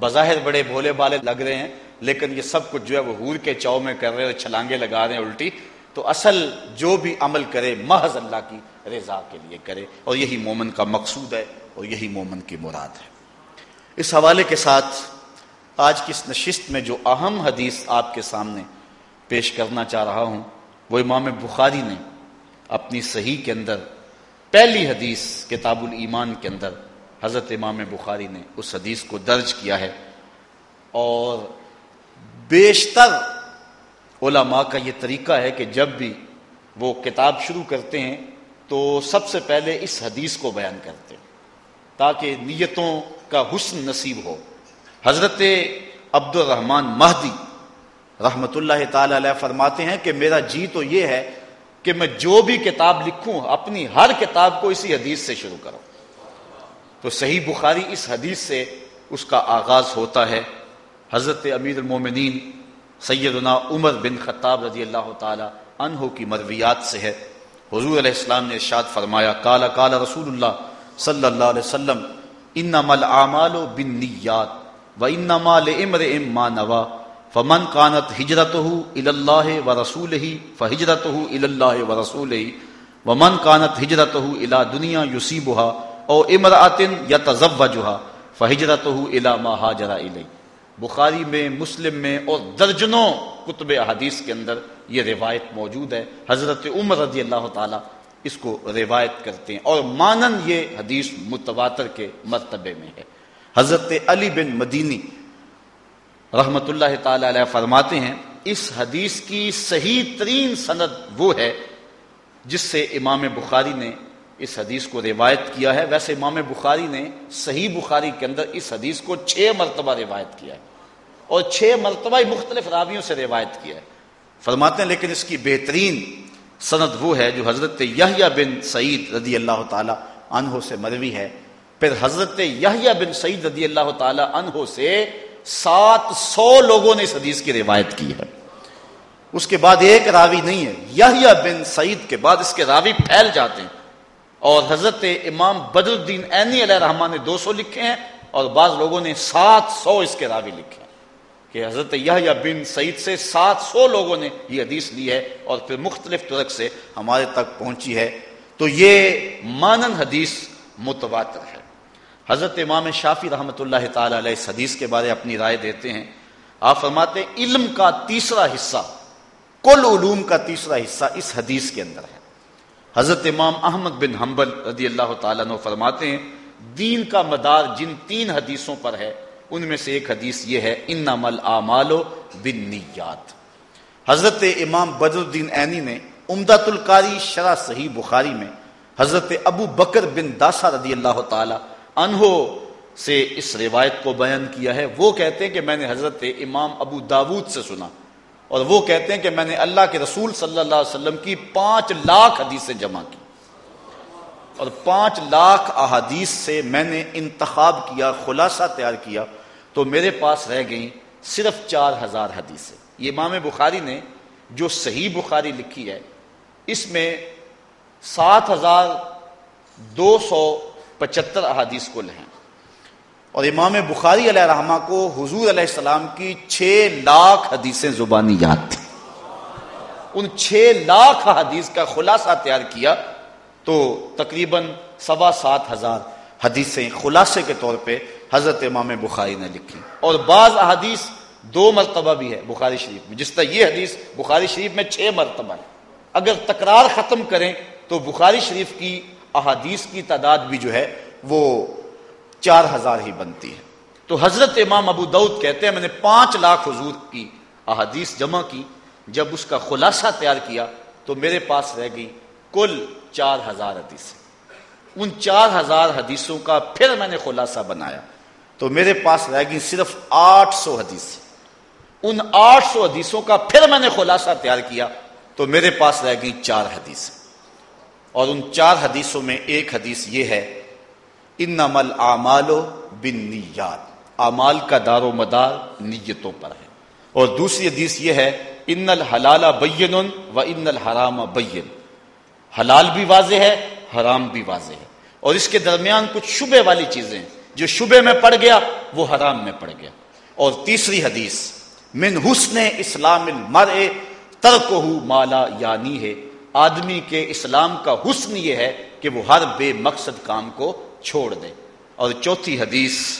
Speaker 1: بظاہر بڑے بھولے بالے لگ رہے ہیں۔ لیکن یہ سب کچھ جو ہے وہ حور کے چاؤ میں کر رہے ہیں چھلانگے لگا رہے ہیں الٹی، تو اصل جو بھی عمل کرے، محض اللہ کی رضا کے لیے کرے۔ اور یہی مومن کا مقصود ہے اور یہی مومن کی مراد ہے۔ اس حوالے کے ساتھ آج کی اس نشست میں جو اہم حدیث آپ کے سامنے پیش کرنا چاہ رہا ہوں، وہ امام بخاری نے اپنی صحیح کے اندر پہلی حدیث کتاب الایمان کے اندر حضرت امام بخاری نے اس حدیث کو درج کیا ہے۔ اور بیشتر علماء کا یہ طریقہ ہے کہ جب بھی وہ کتاب شروع کرتے ہیں تو سب سے پہلے اس حدیث کو بیان کرتے ہیں تاکہ نیتوں کا حسن نصیب ہو۔ حضرت عبد الرحمن مہدی رحمت اللہ تعالی علیہ فرماتے ہیں کہ میرا جی تو یہ ہے کہ میں جو بھی کتاب لکھوں اپنی ہر کتاب کو اسی حدیث سے شروع کروں۔ تو صحیح بخاری اس حدیث سے اس کا آغاز ہوتا ہے۔ حضرت امیر المومنین سیدنا عمر بن خطاب رضی اللہ تعالی عنہ کی مرویات سے ہے۔ حضور علیہ السلام نے ارشاد فرمایا کالا کالا رسول اللہ صلی اللہ علیہ وسلم، انما الاعمال بالنیات وانما لامرئ ما نوى فمن كانت هجرته الى الله ورسوله فهجرته الى الله ورسوله ومن كانت هجرته الى دنيا يصيبها او امراه يتزوجها فهجرته الى ما هاجر اليه بخاری میں، مسلم میں اور درجنوں کتب احادیث کے اندر یہ روایت موجود ہے۔ حضرت عمر رضی اللہ تعالی اس کو روایت کرتے ہیں اور مانن یہ حدیث متواتر کے مرتبے میں ہے۔ حضرت علی بن مدینی رحمت اللہ تعالی علیہ فرماتے ہیں، اس حدیث کی صحیح ترین سند وہ ہے جس سے امام بخاری نے اس حدیث کو روایت کیا ہے۔ ویسے امام بخاری نے صحیح بخاری کے اندر اس حدیث کو چھ مرتبہ روایت کیا ہے اور چھ مرتبہ مختلف راویوں سے روایت کیا ہے۔ فرماتے ہیں، لیکن اس کی بہترین سند وہ ہے جو حضرت یحییٰ بن سعید رضی اللہ تعالی عنہ سے مروی ہے۔ پھر حضرت یحییٰ بن سعید رضی اللہ تعالی عنہ سے سات سو لوگوں نے اس حدیث کی روایت کی ہے۔ اس کے بعد ایک راوی نہیں ہے۔ یحییٰ بن سعید کے بعد اس کے راوی پھیل جاتے ہیں۔ اور حضرت امام بدر الدین عینی علیہ رحمان نے دو سو لکھے ہیں اور بعض لوگوں نے سات سو اس کے راوی لکھے ہیں کہ حضرت یحییٰ بن سعید سے سات سو لوگوں نے یہ حدیث لی ہے اور پھر مختلف طرق سے ہمارے تک پہنچی ہے۔ تو یہ مانن حدیث متواتر ہے۔ حضرت امام شافی رحمۃ اللہ تعالی علیہ اس حدیث کے بارے اپنی رائے دیتے ہیں۔ آپ فرماتے ہیں، علم کا تیسرا حصہ، کل علوم کا تیسرا حصہ اس حدیث کے اندر ہے۔ حضرت امام احمد بن حنبل رضی اللہ تعالیٰ عنہ فرماتے ہیں، دین کا مدار جن تین حدیثوں پر ہے، ان میں سے ایک حدیث یہ ہے ان نمل آمالو بن نیات حضرت امام بدر الدین عینی نے امداد القاری شرح صحیح بخاری میں حضرت ابو بکر بن داسا رضی اللہ تعالی انہو سے اس روایت کو بیان کیا ہے۔ وہ کہتے ہیں کہ میں نے حضرت امام ابو داود سے سنا۔ اور وہ کہتے ہیں کہ میں نے اللہ کے رسول صلی اللہ علیہ وسلم کی پانچ لاکھ حدیثیں جمع کی۔ اور پانچ لاکھ احادیث سے میں نے انتخاب کیا، خلاصہ تیار کیا تو میرے پاس رہ گئیں صرف چار ہزار حدیثیں۔ یہ امام بخاری نے جو صحیح بخاری لکھی ہے، اس میں سات ہزار دو سو پچہتر احادیث کل ہیں اور امام بخاری علیہ رحمہ کو حضور علیہ السلام کی چھ لاکھ حدیثیں زبانی یاد تھیں۔ ان چھ لاکھ حدیث کا خلاصہ تیار کیا تو تقریباً سوا سات ہزار حدیثیں خلاصے کے طور پہ حضرت امام بخاری نے لکھی۔ اور بعض احادیث دو مرتبہ بھی ہے بخاری شریف میں۔ جس طرح یہ حدیث بخاری شریف میں چھ مرتبہ ہے۔ اگر تکرار ختم کریں تو بخاری شریف کی احادیث کی تعداد بھی جو ہے وہ چار ہزار ہی بنتی ہے۔ تو حضرت امام ابو دعود کہتے ہیں، میں نے پانچ لاکھ حضور کی احادیث جمع کی، جب اس کا خلاصہ تیار کیا تو میرے پاس رہ گئی کل چار ہزار حدیث ان چار ہزار حدیثوں کا پھر میں نے خلاصہ بنایا۔ تو میرے پاس رہ گئی صرف آٹھ سو حدیث۔ ان آٹھ سو حدیثوں کا پھر میں نے خلاصہ تیار کیا تو میرے پاس رہ گئی چار حدیث۔ اور ان چار حدیثوں میں ایک حدیث یہ ہے ان نمل اعمال بن نیات اعمال کا دار و مدار نیتوں پر ہے۔ اور دوسری حدیث یہ ہے ان الحلال بین و ان الحرام بین۔ حلال بھی واضح ہے، حرام بھی واضح ہے۔ اور اس کے درمیان کچھ شبے والی چیزیں جو شبے میں پڑ گیا، وہ حرام میں پڑ گیا۔ اور تیسری حدیث، من حسن اسلام المرء ترکہ مالا یعنی ہے۔ آدمی کے اسلام کا حسن یہ ہے کہ وہ ہر بے مقصد کام کو چھوڑ دے اور چوتھی حدیث،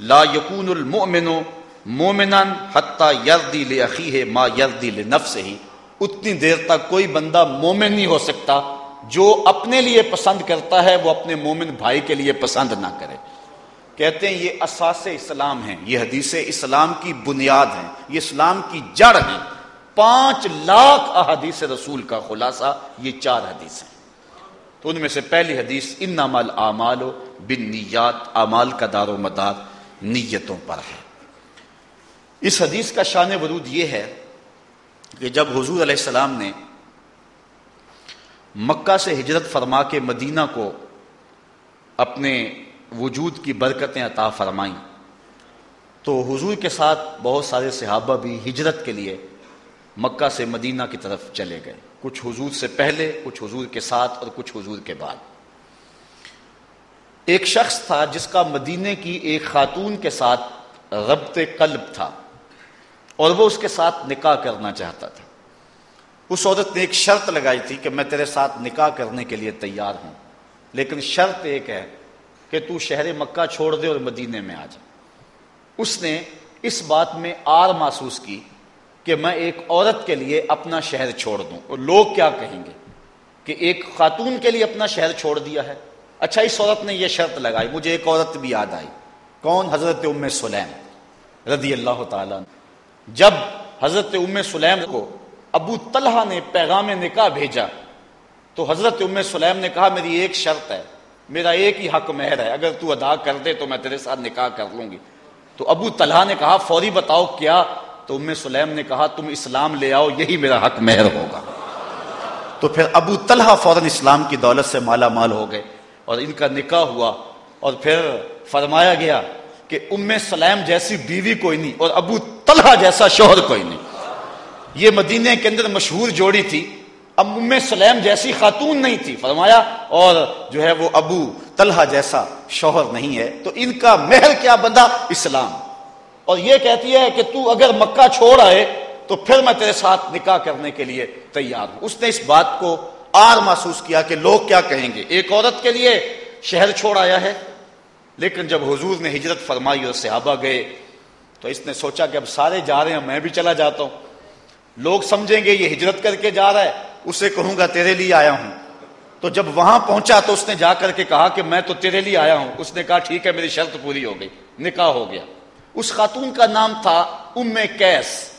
Speaker 1: لا یقون المؤمن مومنا حتی یردی لأخیہ ما یردی لنفسہ۔ ہی اتنی دیر تک کوئی بندہ مومن نہیں ہو سکتا۔ جو اپنے لیے پسند کرتا ہے، وہ اپنے مومن بھائی کے لیے پسند نہ کرے۔ کہتے ہیں یہ اساس اسلام ہیں۔ یہ حدیث اسلام کی بنیاد ہیں۔ یہ اسلام کی جڑ ہیں۔ پانچ لاکھ احادیث رسول کا خلاصہ یہ چار حدیث ہیں۔ ان میں سے پہلی حدیث ان نامال اعمال و بن اعمال کا دار و مدار نیتوں پر ہے۔ اس حدیث کا شان ورود یہ ہے کہ جب حضور علیہ السلام نے مکہ سے ہجرت فرما کے مدینہ کو اپنے وجود کی برکتیں عطا فرمائیں، تو حضور کے ساتھ بہت سارے صحابہ بھی ہجرت کے لیے مکہ سے مدینہ کی طرف چلے گئے۔ کچھ حضور سے پہلے، کچھ حضور کے ساتھ اور کچھ حضور کے بعد۔ ایک شخص تھا جس کا مدینے کی ایک خاتون کے ساتھ ربط قلب تھا اور وہ اس کے ساتھ نکاح کرنا چاہتا تھا۔ اس عورت نے ایک شرط لگائی تھی کہ میں تیرے ساتھ نکاح کرنے کے لیے تیار ہوں۔ لیکن شرط ایک ہے کہ تو شہر مکہ چھوڑ دے اور مدینے میں آ جا۔ اس نے اس بات میں آر محسوس کی کہ میں ایک عورت کے لیے اپنا شہر چھوڑ دوں۔ اور لوگ کیا کہیں گے کہ ایک خاتون کے لیے اپنا شہر چھوڑ دیا ہے؟ اچھا اس عورت نے یہ شرط لگائی، مجھے ایک عورت بھی یاد آئی۔ کون؟ حضرت ام سلیم رضی اللہ تعالیٰ جب حضرت ام سلیم کو ابو طلحہ نے پیغام نکاح بھیجا، تو حضرت ام سلیم نے کہا، میری ایک شرط ہے، میرا ایک ہی حق مہر ہے، اگر تو ادا کر دے تو میں تیرے ساتھ نکاح کر لوں گی۔ تو ابو طلحہ نے کہا، فوری بتاؤ کیا تو ام سلیم نے کہا، تم اسلام لے آؤ، یہی میرا حق مہر ہوگا۔ تو پھر ابو طلحہ فوراً اسلام کی دولت سے مالا مال ہو گئے اور ان کا نکاح ہوا۔ اور پھر فرمایا گیا کہ ام سلیم جیسی بیوی کوئی نہیں اور ابو طلحہ جیسا شوہر کوئی نہیں۔ یہ مدینے کے اندر مشہور جوڑی تھی۔ اب ام سلیم جیسی خاتون نہیں تھی۔ فرمایا، اور جو ہے وہ ابو طلحہ جیسا شوہر نہیں ہے۔ تو ان کا محل کیا بندہ؟ اسلام۔ اور یہ کہتی ہے کہ تو اگر مکہ چھوڑ آئے تو پھر میں تیرے ساتھ نکاح کرنے کے لیے تیار ہوں۔ اس نے اس بات کو آر محسوس کیا کہ لوگ کیا کہیں گے۔ ایک عورت کے لیے شہر چھوڑ آیا ہے، لیکن جب حضور نے ہجرت فرمائی اور صحابہ گئے تو اس نے سوچا کہ اب سارے جا رہے ہیں، میں بھی چلا جاتا ہوں۔ لوگ سمجھیں گے یہ ہجرت کر کے جا رہا ہے، اسے کہوں گا تیرے لیے آیا ہوں۔ تو جب وہاں پہنچا تو اس نے جا کر کے کہا کہ میں تو تیرے لیے آیا ہوں۔ اس نے کہا، ٹھیک ہے، میری شرط پوری ہو گئی، نکاح ہو گیا۔ اس خاتون کا نام تھا ام کیس۔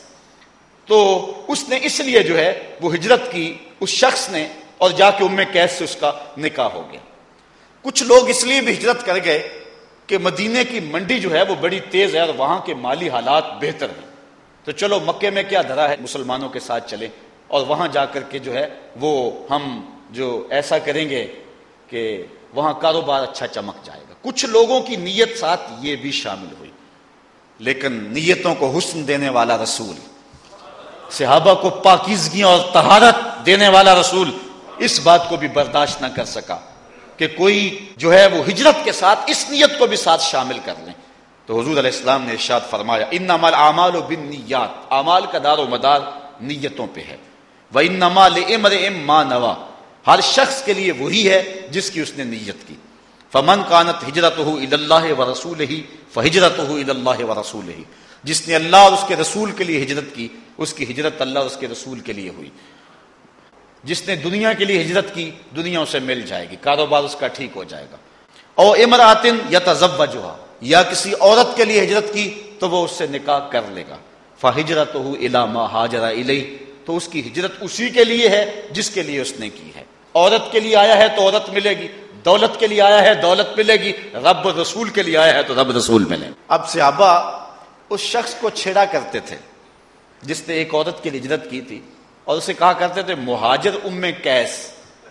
Speaker 1: تو اس نے اس لیے جو ہے وہ ہجرت کی، اس شخص نے اور جا کے ام کیس سے اس کا نکاح ہو گیا۔ کچھ لوگ اس لیے بھی ہجرت کر گئے کہ مدینے کی منڈی جو ہے وہ بڑی تیز ہے اور وہاں کے مالی حالات بہتر ہیں۔ تو چلو، مکے میں کیا دھرا ہے؟ مسلمانوں کے ساتھ چلے اور وہاں جا کر کے جو ہے وہ ہم جو ایسا کریں گے کہ وہاں کاروبار اچھا چمک جائے گا۔ کچھ لوگوں کی نیت ساتھ یہ بھی شامل ہوئی۔ لیکن نیتوں کو حسن دینے والا رسول، صحابہ کو پاکیزگی اور تہارت دینے والا رسول اس بات کو بھی برداشت نہ کر سکا کہ کوئی جو ہے وہ ہجرت کے ساتھ اس نیت کو بھی ساتھ شامل کر لیں۔ تو حضور علیہ السلام نے ارشاد فرمایا ان نمال اعمال و بن نیات اعمال کا دار و مدار نیتوں پہ ہے۔ وہ ان نمال امر ام ماں نوا ہر شخص کے لیے وہی ہے جس کی اس نے نیت کی۔ فمن کانت ہجرت ہو اللہ و رسول ہی فہجرت ہو اللہ و رسول ہی جس نے اللہ اور اس کے رسول کے لیے ہجرت کی، اس کی ہجرت اللہ اور اس کے رسول کے لیے ہوئی۔ جس نے دنیا کے لیے ہجرت کی، دنیا اسے مل جائے گی، کاروبار اس کا ٹھیک ہو جائے گا۔ او امراطن یا تذب یا کسی عورت کے لیے ہجرت کی تو وہ اس سے نکاح کر لے گا۔ فہجرت ہو علامہ حاجرہ علیہ تو اس کی ہجرت اسی کے لیے ہے جس کے لیے اس نے کی ہے۔ عورت کے لیے آیا ہے تو عورت ملے گی دولت کے لیے آیا ہے، دولت ملے گی، رب رسول کے لیے آیا ہے تو رب رسول ملے۔ اب صحابہ اس شخص کو چھیڑا کرتے تھے، جس نے ایک عورت کے لیے ہجرت کی تھی، اور اسے کہا کرتے تھے، مہاجر ام کیس۔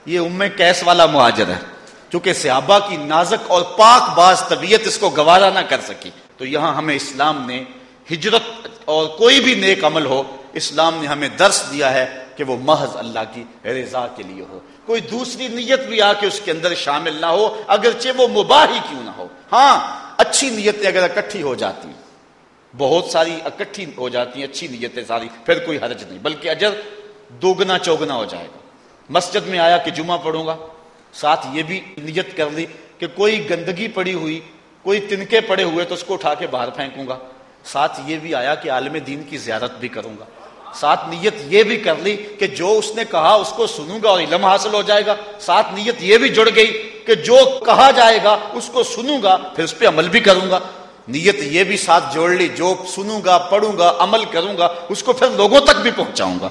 Speaker 1: یہ ام کیس والا مہاجر ہے، چونکہ صحابہ کی نازک اور پاک باز طبیعت اس کو گوارا نہ کر سکی۔ تو یہاں ہمیں اسلام نے ہجرت اور کوئی بھی نیک عمل ہو، اسلام نے ہمیں درس دیا ہے۔ کہ وہ محض اللہ کی رضا کے لیے ہو۔ کوئی دوسری نیت بھی آ کے اس کے اندر شامل نہ ہو، اگرچہ وہ مباح ہی کیوں نہ ہو۔ ہاں اچھی نیتیں اگر اکٹھی ہو جاتی، بہت ساری اکٹھی ہو جاتی ہیں اچھی نیتیں ساری، پھر کوئی حرج نہیں، بلکہ اجر دوگنا چوگنا ہو جائے گا۔ مسجد میں آیا کہ جمعہ پڑھوں گا، ساتھ یہ بھی نیت کر لی کہ کوئی گندگی پڑی ہوئی، کوئی تنکے پڑے ہوئے تو اس کو اٹھا کے باہر پھینکوں گا۔ ساتھ یہ بھی آیا کہ عالم دین کی زیارت بھی کروں گا۔ ساتھ نیت یہ بھی کر لی کہ جو اس نے کہا اس کو سنوں گا اور علم حاصل ہو جائے گا۔ ساتھ نیت یہ بھی جڑ گئی کہ جو کہا جائے گا اس کو سنوں گا، پھر اس پہ عمل بھی کروں گا۔ نیت یہ بھی ساتھ جوڑ لی، جو سنوں گا، پڑھوں گا، عمل کروں گا، اس کو پھر لوگوں تک بھی پہنچاؤں گا۔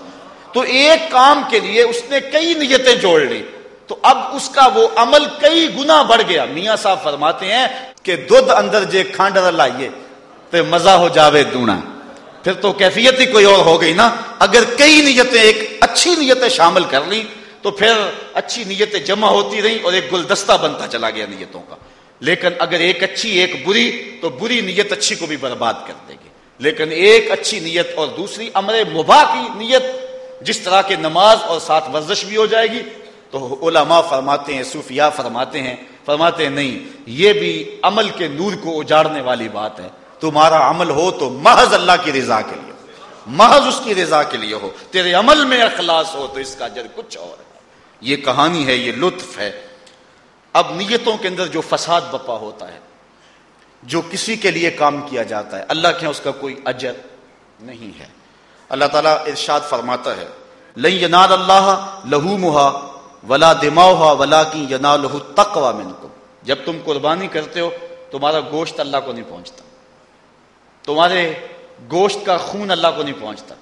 Speaker 1: تو ایک کام کے لیے اس نے کئی نیتیں جوڑ لی۔ تو اب اس کا وہ عمل کئی گنا بڑھ گیا۔ میاں صاحب فرماتے ہیں کہ دودھ اندر جے کھانڈر لائیے تو مزہ ہو جاوے دونا پھر تو کیفیت ہی کوئی اور ہو گئی نا؟ اگر کئی نیتیں ایک اچھی نیتیں شامل کر لی تو پھر اچھی نیتیں جمع ہوتی رہی اور ایک گلدستہ بنتا چلا گیا نیتوں کا۔ لیکن اگر ایک اچھی، ایک بری، تو بری نیت اچھی کو بھی برباد کر دے گی۔ لیکن ایک اچھی نیت اور دوسری امر مباح کی نیت، جس طرح کے نماز اور ساتھ ورزش بھی ہو جائے گی، تو علماء فرماتے ہیں، صوفیاء فرماتے ہیں فرماتے ہیں، نہیں، یہ بھی عمل کے نور کو اجاڑنے والی بات ہے۔ تمہارا عمل ہو تو محض اللہ کی رضا کے لیے محض اس کی رضا کے لیے ہو۔ تیرے عمل میں اخلاص ہو تو اس کا جر کچھ اور ہے۔ یہ کہانی ہے، یہ لطف ہے۔ اب نیتوں کے اندر جو فساد بپا ہوتا ہے، جو کسی کے لیے کام کیا جاتا ہے، اللہ کے اس کا کوئی اجر نہیں ہے۔ اللہ تعالیٰ ارشاد فرماتا ہے لئی ینال اللہ لہو محا ولا دماؤ ولا کی ینا لہو تقوا من جب تم قربانی کرتے ہو، تمہارا گوشت اللہ کو نہیں پہنچتا۔ تمہارے گوشت کا خون اللہ کو نہیں پہنچتا۔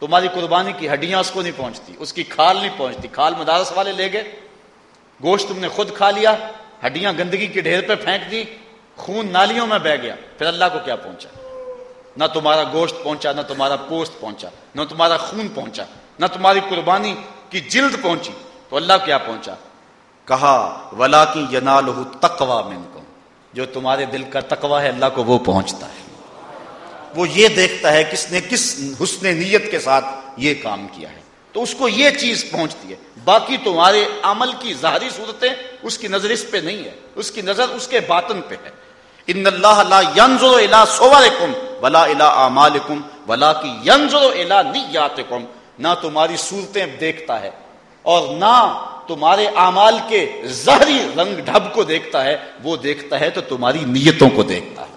Speaker 1: تمہاری قربانی کی ہڈیاں اس کو نہیں پہنچتی، اس کی کھال نہیں پہنچتی۔ کھال مدارس والے لے گئے، گوشت تم نے خود کھا لیا، ہڈیاں گندگی کے ڈھیر پہ پھینک دی، خون نالیوں میں بہ گیا۔ پھر اللہ کو کیا پہنچا؟ نہ تمہارا گوشت پہنچا، نہ تمہارا پوست پہنچا، نہ تمہارا خون پہنچا، نہ تمہاری قربانی کی جلد پہنچی۔ تو اللہ کیا پہنچا؟ کہا ولا کی ینال تقوا من کو جو تمہارے دل کا تقوا ہے، اللہ کو وہ پہنچتا ہے۔ وہ یہ دیکھتا ہے کس نے کس حسن نیت کے ساتھ یہ کام کیا ہے۔ تو اس کو یہ چیز پہنچتی ہے۔ باقی تمہارے عمل کی ظاہری صورتیں اس کی نظر اس پہ نہیں ہے۔ اس کی نظر اس کے باطن پہ ہے۔ ان اللہ لا ينظر الى صورکم ولا الى اعمالکم ولا ينظر الى نیاتکم۔ نہ تمہاری صورتیں دیکھتا ہے اور نہ تمہارے اعمال کے ظاہری رنگ ڈھب کو دیکھتا ہے۔ وہ دیکھتا ہے تو تمہاری نیتوں کو دیکھتا ہے۔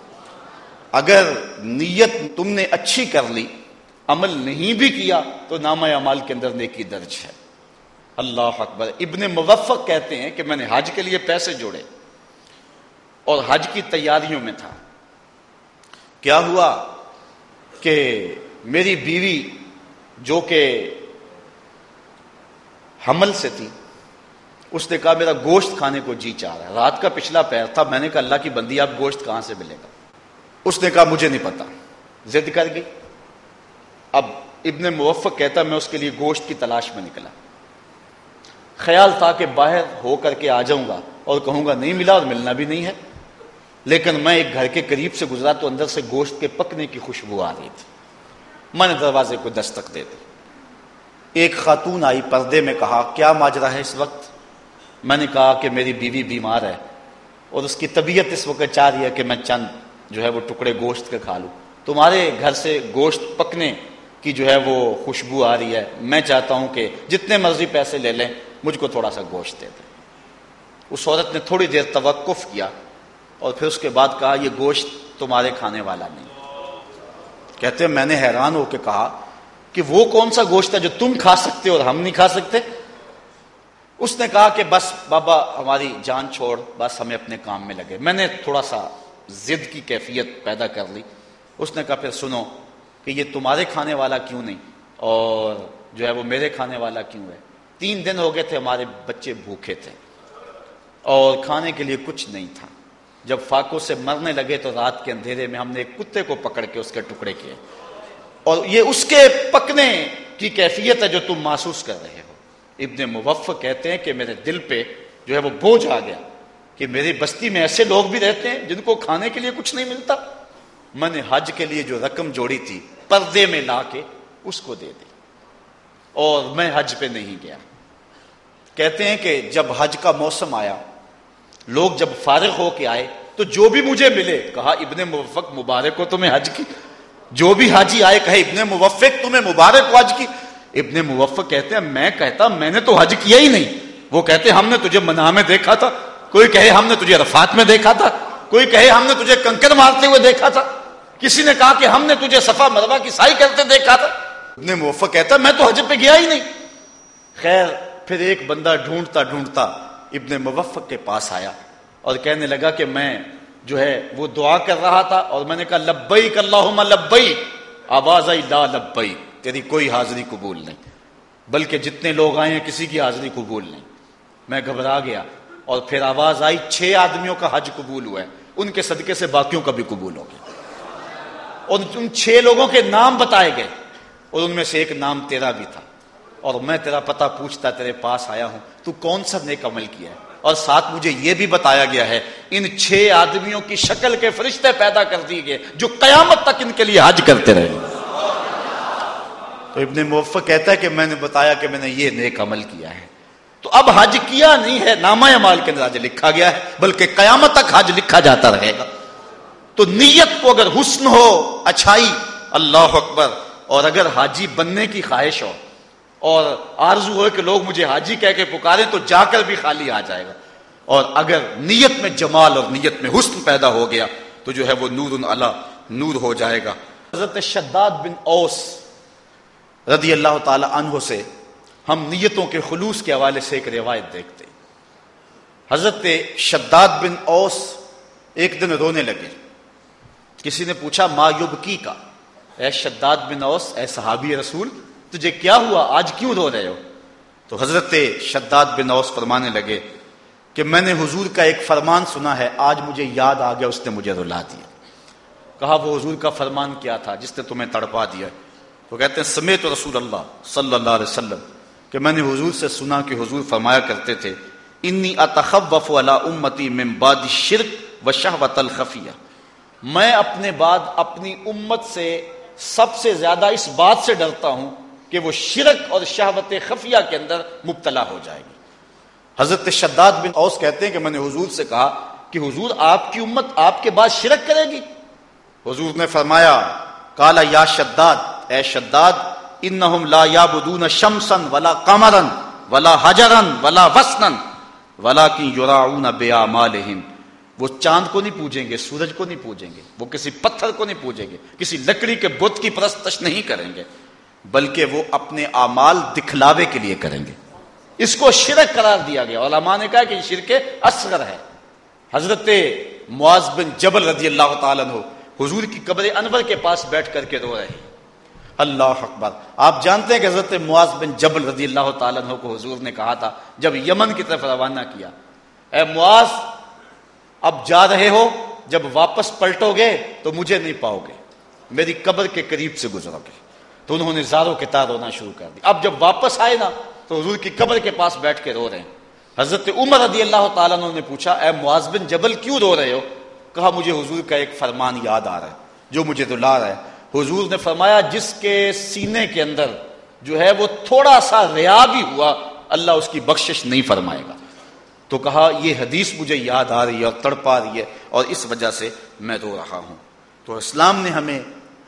Speaker 1: اگر نیت تم نے اچھی کر لی، عمل نہیں بھی کیا، تو نامہ اعمال کے اندر نیکی درج ہے۔ اللہ اکبر۔ ابن موفق کہتے ہیں کہ میں نے حج کے لیے پیسے جوڑے اور حج کی تیاریوں میں تھا۔ کیا ہوا کہ میری بیوی جو کہ حمل سے تھی، اس نے کہا میرا گوشت کھانے کو جی چاہ رہا ہے۔ رات کا پچھلا پیر تھا، میں نے کہا اللہ کی بندی، آپ گوشت کہاں سے ملے گا؟ اس نے کہا، مجھے نہیں پتا. زد کر گئی. اب ابن موفق کہتا، میں اس کے لیے گوشت کی تلاش میں نکلا. خیال تھا کہ باہر ہو کر کے آ جاؤں گا اور کہوں گا، نہیں ملا اور ملنا بھی نہیں ہے. لیکن میں ایک گھر کے قریب سے گزرا تو اندر سے گوشت کے پکنے کی خوشبو آ رہی تھی. میں نے دروازے کو دستک دے دی. ایک خاتون آئی پردے میں کہا، کیا ماجرا ہے اس وقت? میں نے کہا کہ میری بیوی بیمار ہے اور اس کی طبیعت اس وقت چاہ رہی ہے کہ میں چند جو ہے وہ ٹکڑے گوشت کے کھا لوں۔ تمہارے گھر سے گوشت پکنے کی جو ہے وہ خوشبو آ رہی ہے۔ میں چاہتا ہوں کہ جتنے مرضی پیسے لے لیں، مجھ کو تھوڑا سا گوشت دے دیں۔ اس عورت نے تھوڑی دیر توقف کیا اور پھر اس کے بعد کہا، یہ گوشت تمہارے کھانے والا نہیں۔ کہتے میں نے حیران ہو کے کہا کہ وہ کون سا گوشت ہے جو تم کھا سکتے اور ہم نہیں کھا سکتے؟ اس نے کہا کہ بس بابا، ہماری جان چھوڑ، بس ہمیں اپنے کام میں لگے۔ میں نے تھوڑا سا ضد کی کیفیت پیدا کر لی۔ اس نے کہا، پھر سنو کہ یہ تمہارے کھانے والا کیوں نہیں؟ اور جو ہے وہ میرے کھانے والا کیوں ہے؟ تین دن ہو گئے تھے، ہمارے بچے بھوکے تھے۔ اور کھانے کے لیے کچھ نہیں تھا۔ جب فاقوں سے مرنے لگے تو رات کے اندھیرے میں ہم نے ایک کتے کو پکڑ کے اس کے ٹکڑے کیے۔ اور یہ اس کے پکنے کی کیفیت ہے جو تم محسوس کر رہے ہو۔ ابن موف کہتے ہیں کہ میرے دل پہ جو ہے وہ بوجھ آ گیا۔ کہ میری بستی میں ایسے لوگ بھی رہتے ہیں جن کو کھانے کے لیے کچھ نہیں ملتا۔ میں نے حج کے لیے جو رقم جوڑی تھی، پردے میں لا کے اس کو دے دی۔ اور میں حج پہ نہیں گیا۔ کہتے ہیں کہ جب حج کا موسم آیا، لوگ جب فارغ ہو کے آئے، تو جو بھی مجھے ملے، کہا، ابن موفق مبارک ہو تمہیں حج کی۔ جو بھی حاجی آئے کہے ابن موفق تمہیں مبارک ہو حج کی۔ ابن موفق کہتے ہیں، میں کہتا، میں نے تو حج کیا ہی نہیں۔ وہ کہتے، ہم نے تجھے منا میں دیکھا تھا۔ کوئی کہے ہم نے تجھے رفات میں دیکھا تھا؟ کوئی کہے ہم نے تجھے کنکر مارتے ہوئے دیکھا تھا؟ کسی نے کہا کہ ہم نے تجھے صفا مروا کی سائی کرتے دیکھا تھا؟ ابن موفق کہتا میں تو حج پہ گیا ہی نہیں۔ خیر، پھر ایک بندہ ڈھونڈتا ڈھونڈتا ابن موفق کے پاس آیا اور کہنے لگا کہ میں جو ہے وہ دعا کر رہا تھا اور میں نے کہا لبئی اللہ لبئی آواز آئی، لا لبئی تیری کوئی حاضری قبول نہیں۔ بلکہ جتنے لوگ آئے ہیں، کسی کی حاضری قبول نہیں۔ میں گھبرا گیا۔ اور پھر آواز آئی، چھ آدمیوں کا حج قبول ہوا ہے۔ ان کے صدقے سے باقیوں کا بھی قبول ہو گیا۔ اور ان چھ لوگوں کے نام بتائے گئے۔ اور ان میں سے ایک نام تیرا بھی تھا۔ اور میں تیرا پتہ پوچھتا، تیرے پاس آیا ہوں۔ تو کون سا نیک عمل کیا ہے؟ اور ساتھ مجھے یہ بھی بتایا گیا ہے، ان چھ آدمیوں کی شکل کے فرشتے پیدا کر دیے گئے، جو قیامت تک ان کے لیے حج کرتے رہے۔ تو ابن موفق کہتا ہے کہ میں نے بتایا کہ میں نے یہ نیک عمل کیا ہے۔ تو اب حج کیا نہیں ہے، نامہ مال کے اندر لکھا گیا ہے، بلکہ قیامت تک حج لکھا جاتا رہے گا۔ تو نیت کو اگر حسن ہو، اچھائی، اللہ اکبر۔ اور اگر حاجی بننے کی خواہش ہو، اور آرزو ہو کہ لوگ مجھے حاجی کہہ کے پکارے تو جا کر بھی خالی آ جائے گا۔ اور اگر نیت میں جمال اور نیت میں حسن پیدا ہو گیا، تو جو ہے وہ نور اللہ نور ہو جائے گا۔ حضرت شداد بن اوس رضی اللہ تعالی عنہ سے ہم نیتوں کے خلوص کے حوالے سے ایک روایت دیکھتے حضرت شداد بن اوس ایک دن رونے لگے۔ کسی نے پوچھا، ما یبکی کا اے شداد بن اوس، اے صحابی رسول، تجھے کیا ہوا؟ آج کیوں رو رہے ہو؟ تو حضرت شداد بن اوس فرمانے لگے کہ، میں نے حضور کا ایک فرمان سنا ہے، آج مجھے یاد آ گیا، اس نے مجھے رلا دیا۔ کہا، وہ حضور کا فرمان کیا تھا جس نے تمہیں تڑپا دیا تو کہتے ہیں، سمیت رسول اللہ صلی اللہ علیہ وسلم کہ میں نے حضور سے سنا کہ حضور فرمایا کرتے تھے، انی اتخوف علی امتی من بعد شرک و شہوت الخفیہ میں اپنے بعد اپنی امت سے سب سے زیادہ اس بات سے ڈرتا ہوں کہ وہ شرک اور شہوت خفیہ کے اندر مبتلا ہو جائے گی۔ حضرت شداد بن اوس کہتے ہیں کہ میں نے حضور سے کہا کہ حضور آپ کی امت آپ کے بعد شرک کرے گی۔ حضور نے فرمایا، کالا یا شداد، اے شداد انہم لا یابدون شمسن ولا قمرن ولا حجرن ولا وسنن ولا کی یراؤن بیامالہم وہ چاند کو نہیں پوجیں گے، سورج کو نہیں پوجیں گے، وہ کسی پتھر کو نہیں پوجیں گے، کسی لکڑی کے بت کی پرستش نہیں کریں گے، بلکہ وہ اپنے اعمال دکھلاوے کے لیے کریں گے۔ اس کو شرک قرار دیا گیا۔ علماء نے کہا کہ یہ شرک اصغر ہے۔ حضرت معاذ بن جبل رضی اللہ تعالیٰ عنہ حضور کی قبر انور کے پاس بیٹھ کر کے رو رہے ہیں۔ اللہ اکبر۔ آپ جانتے ہیں کہ حضرت معاذ بن جبل رضی اللہ تعالیٰ عنہ کو حضور نے کہا تھا، جب یمن کی طرف روانہ کیا۔ اے معاذ، اب جا رہے ہو، جب واپس پلٹو گے تو مجھے نہیں پاؤ گے۔ میری قبر کے قریب سے گزرو گے۔ تو انہوں نے زاروں کے تار رونا شروع کر دیا۔ اب جب واپس آئے نا، تو حضور کی قبر کے پاس بیٹھ کے رو رہے ہیں۔ حضرت عمر رضی اللہ تعالیٰ نے پوچھا، اے معاذ بن جبل کیوں رو رہے ہو؟ کہا، مجھے حضور کا ایک فرمان یاد آ رہا ہے، جو مجھے دلا رہا ہے۔ حضور نے فرمایا، جس کے سینے کے اندر جو ہے وہ تھوڑا سا ریا بھی ہوا، اللہ اس کی بخشش نہیں فرمائے گا۔ تو کہا، یہ حدیث مجھے یاد آ رہی ہے اور تڑپا رہی ہے اور اس وجہ سے میں رو رہا ہوں۔ تو اسلام نے ہمیں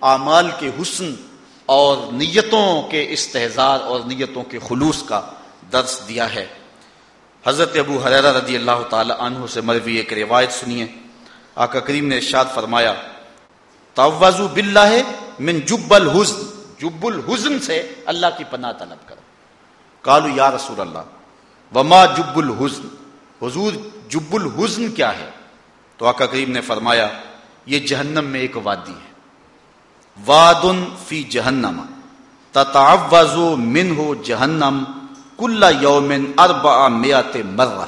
Speaker 1: اعمال کے حسن اور نیتوں کے استحزار اور نیتوں کے خلوص کا درس دیا ہے۔ حضرت ابو حریرہ رضی اللہ تعالی عنہ سے مروی ایک روایت سنیے۔ آقا کریم نے ارشاد فرمایا توازو باللہ من جب الحزن جب الحزن سے اللہ کی پناہ طلب کرو۔ کالو یا رسول اللہ، وما جب الحزن حضور جب الحزن کیا ہے؟ تو آقا کریم نے فرمایا، یہ جہنم میں ایک وادی ہے۔ وادن فی جہنم تتعوذ من ہو جہنم کل یومن اربع میات مرہ۔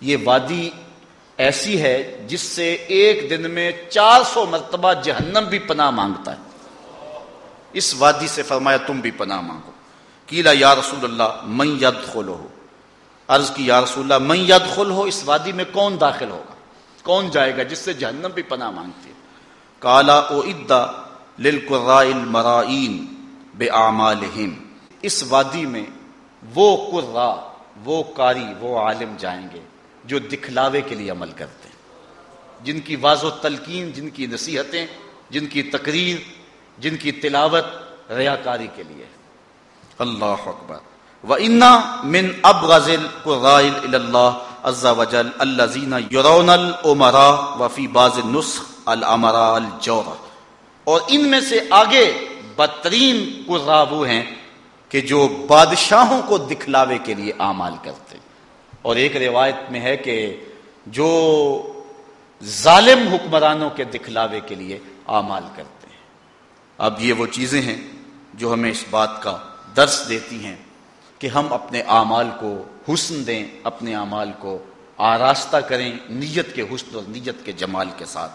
Speaker 1: یہ وادی ایسی ہے جس سے ایک دن میں چار سو مرتبہ جہنم بھی پناہ مانگتا ہے۔ اس وادی سے فرمایا، تم بھی پناہ مانگو۔ کیلا یا رسول اللہ، من ید کھولو ہو عرض کی، یا رسول اللہ، من یدخل ہو اس وادی میں کون داخل ہوگا؟ کون جائے گا جس سے جہنم بھی پناہ مانگتی ہے؟ کالا او ادا المرائین بے اس وادی میں وہ قرا وہ کاری وہ عالم جائیں گے۔ جو دکھلاوے کے لیے عمل کرتے ہیں۔ جن کی واض و تلقین، جن کی نصیحتیں، جن کی تقریر، جن کی تلاوت ریاکاری کے لیے اللہ اکبر۔ و انا من اب غزل قرائل اللہ عز وجل الذين يرون الامراء وفي بعض النسخ الامراء الجورا اور ان میں سے آگے بدترین قرا وہ ہیں کہ جو بادشاہوں کو دکھلاوے کے لیے اعمال کرتے اور ایک روایت میں ہے کہ جو ظالم حکمرانوں کے دکھلاوے کے لیے اعمال کرتے ہیں۔ اب یہ وہ چیزیں ہیں جو ہمیں اس بات کا درس دیتی ہیں کہ ہم اپنے اعمال کو حسن دیں، اپنے اعمال کو آراستہ کریں نیت کے حسن اور نیت کے جمال کے ساتھ۔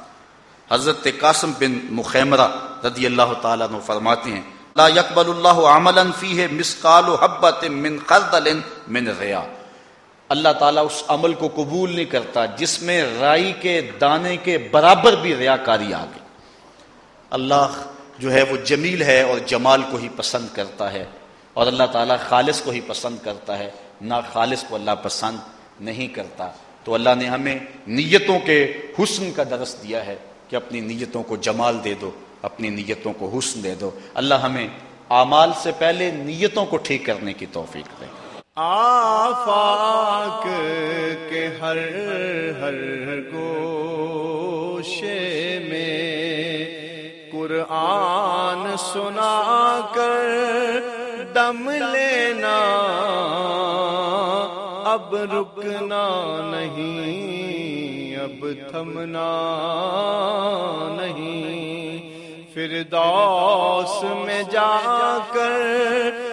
Speaker 1: حضرت قاسم بن مخیمرہ رضی اللہ تعالیٰ نے فرماتے ہیں، لا يقبل اللہ عملا فیہ مسقال حبت من خردل من ریا۔ اللہ تعالیٰ اس عمل کو قبول نہیں کرتا، جس میں رائی کے دانے کے برابر بھی ریاکاری آ گئی۔ اللہ جو ہے وہ جمیل ہے اور جمال کو ہی پسند کرتا ہے، اور اللہ تعالیٰ خالص کو ہی پسند کرتا ہے۔ نہ خالص کو اللہ پسند نہیں کرتا۔ تو اللہ نے ہمیں نیتوں کے حسن کا درس دیا ہے کہ اپنی نیتوں کو جمال دے دو، اپنی نیتوں کو حسن دے دو۔ اللہ ہمیں اعمال سے پہلے نیتوں کو ٹھیک کرنے کی توفیق دے۔
Speaker 2: آفاق کے ہر ہر گوشے میں قرآن سنا کر دم لینا، اب رکنا نہیں، اب تھمنا نہیں۔ فردوس میں جا کر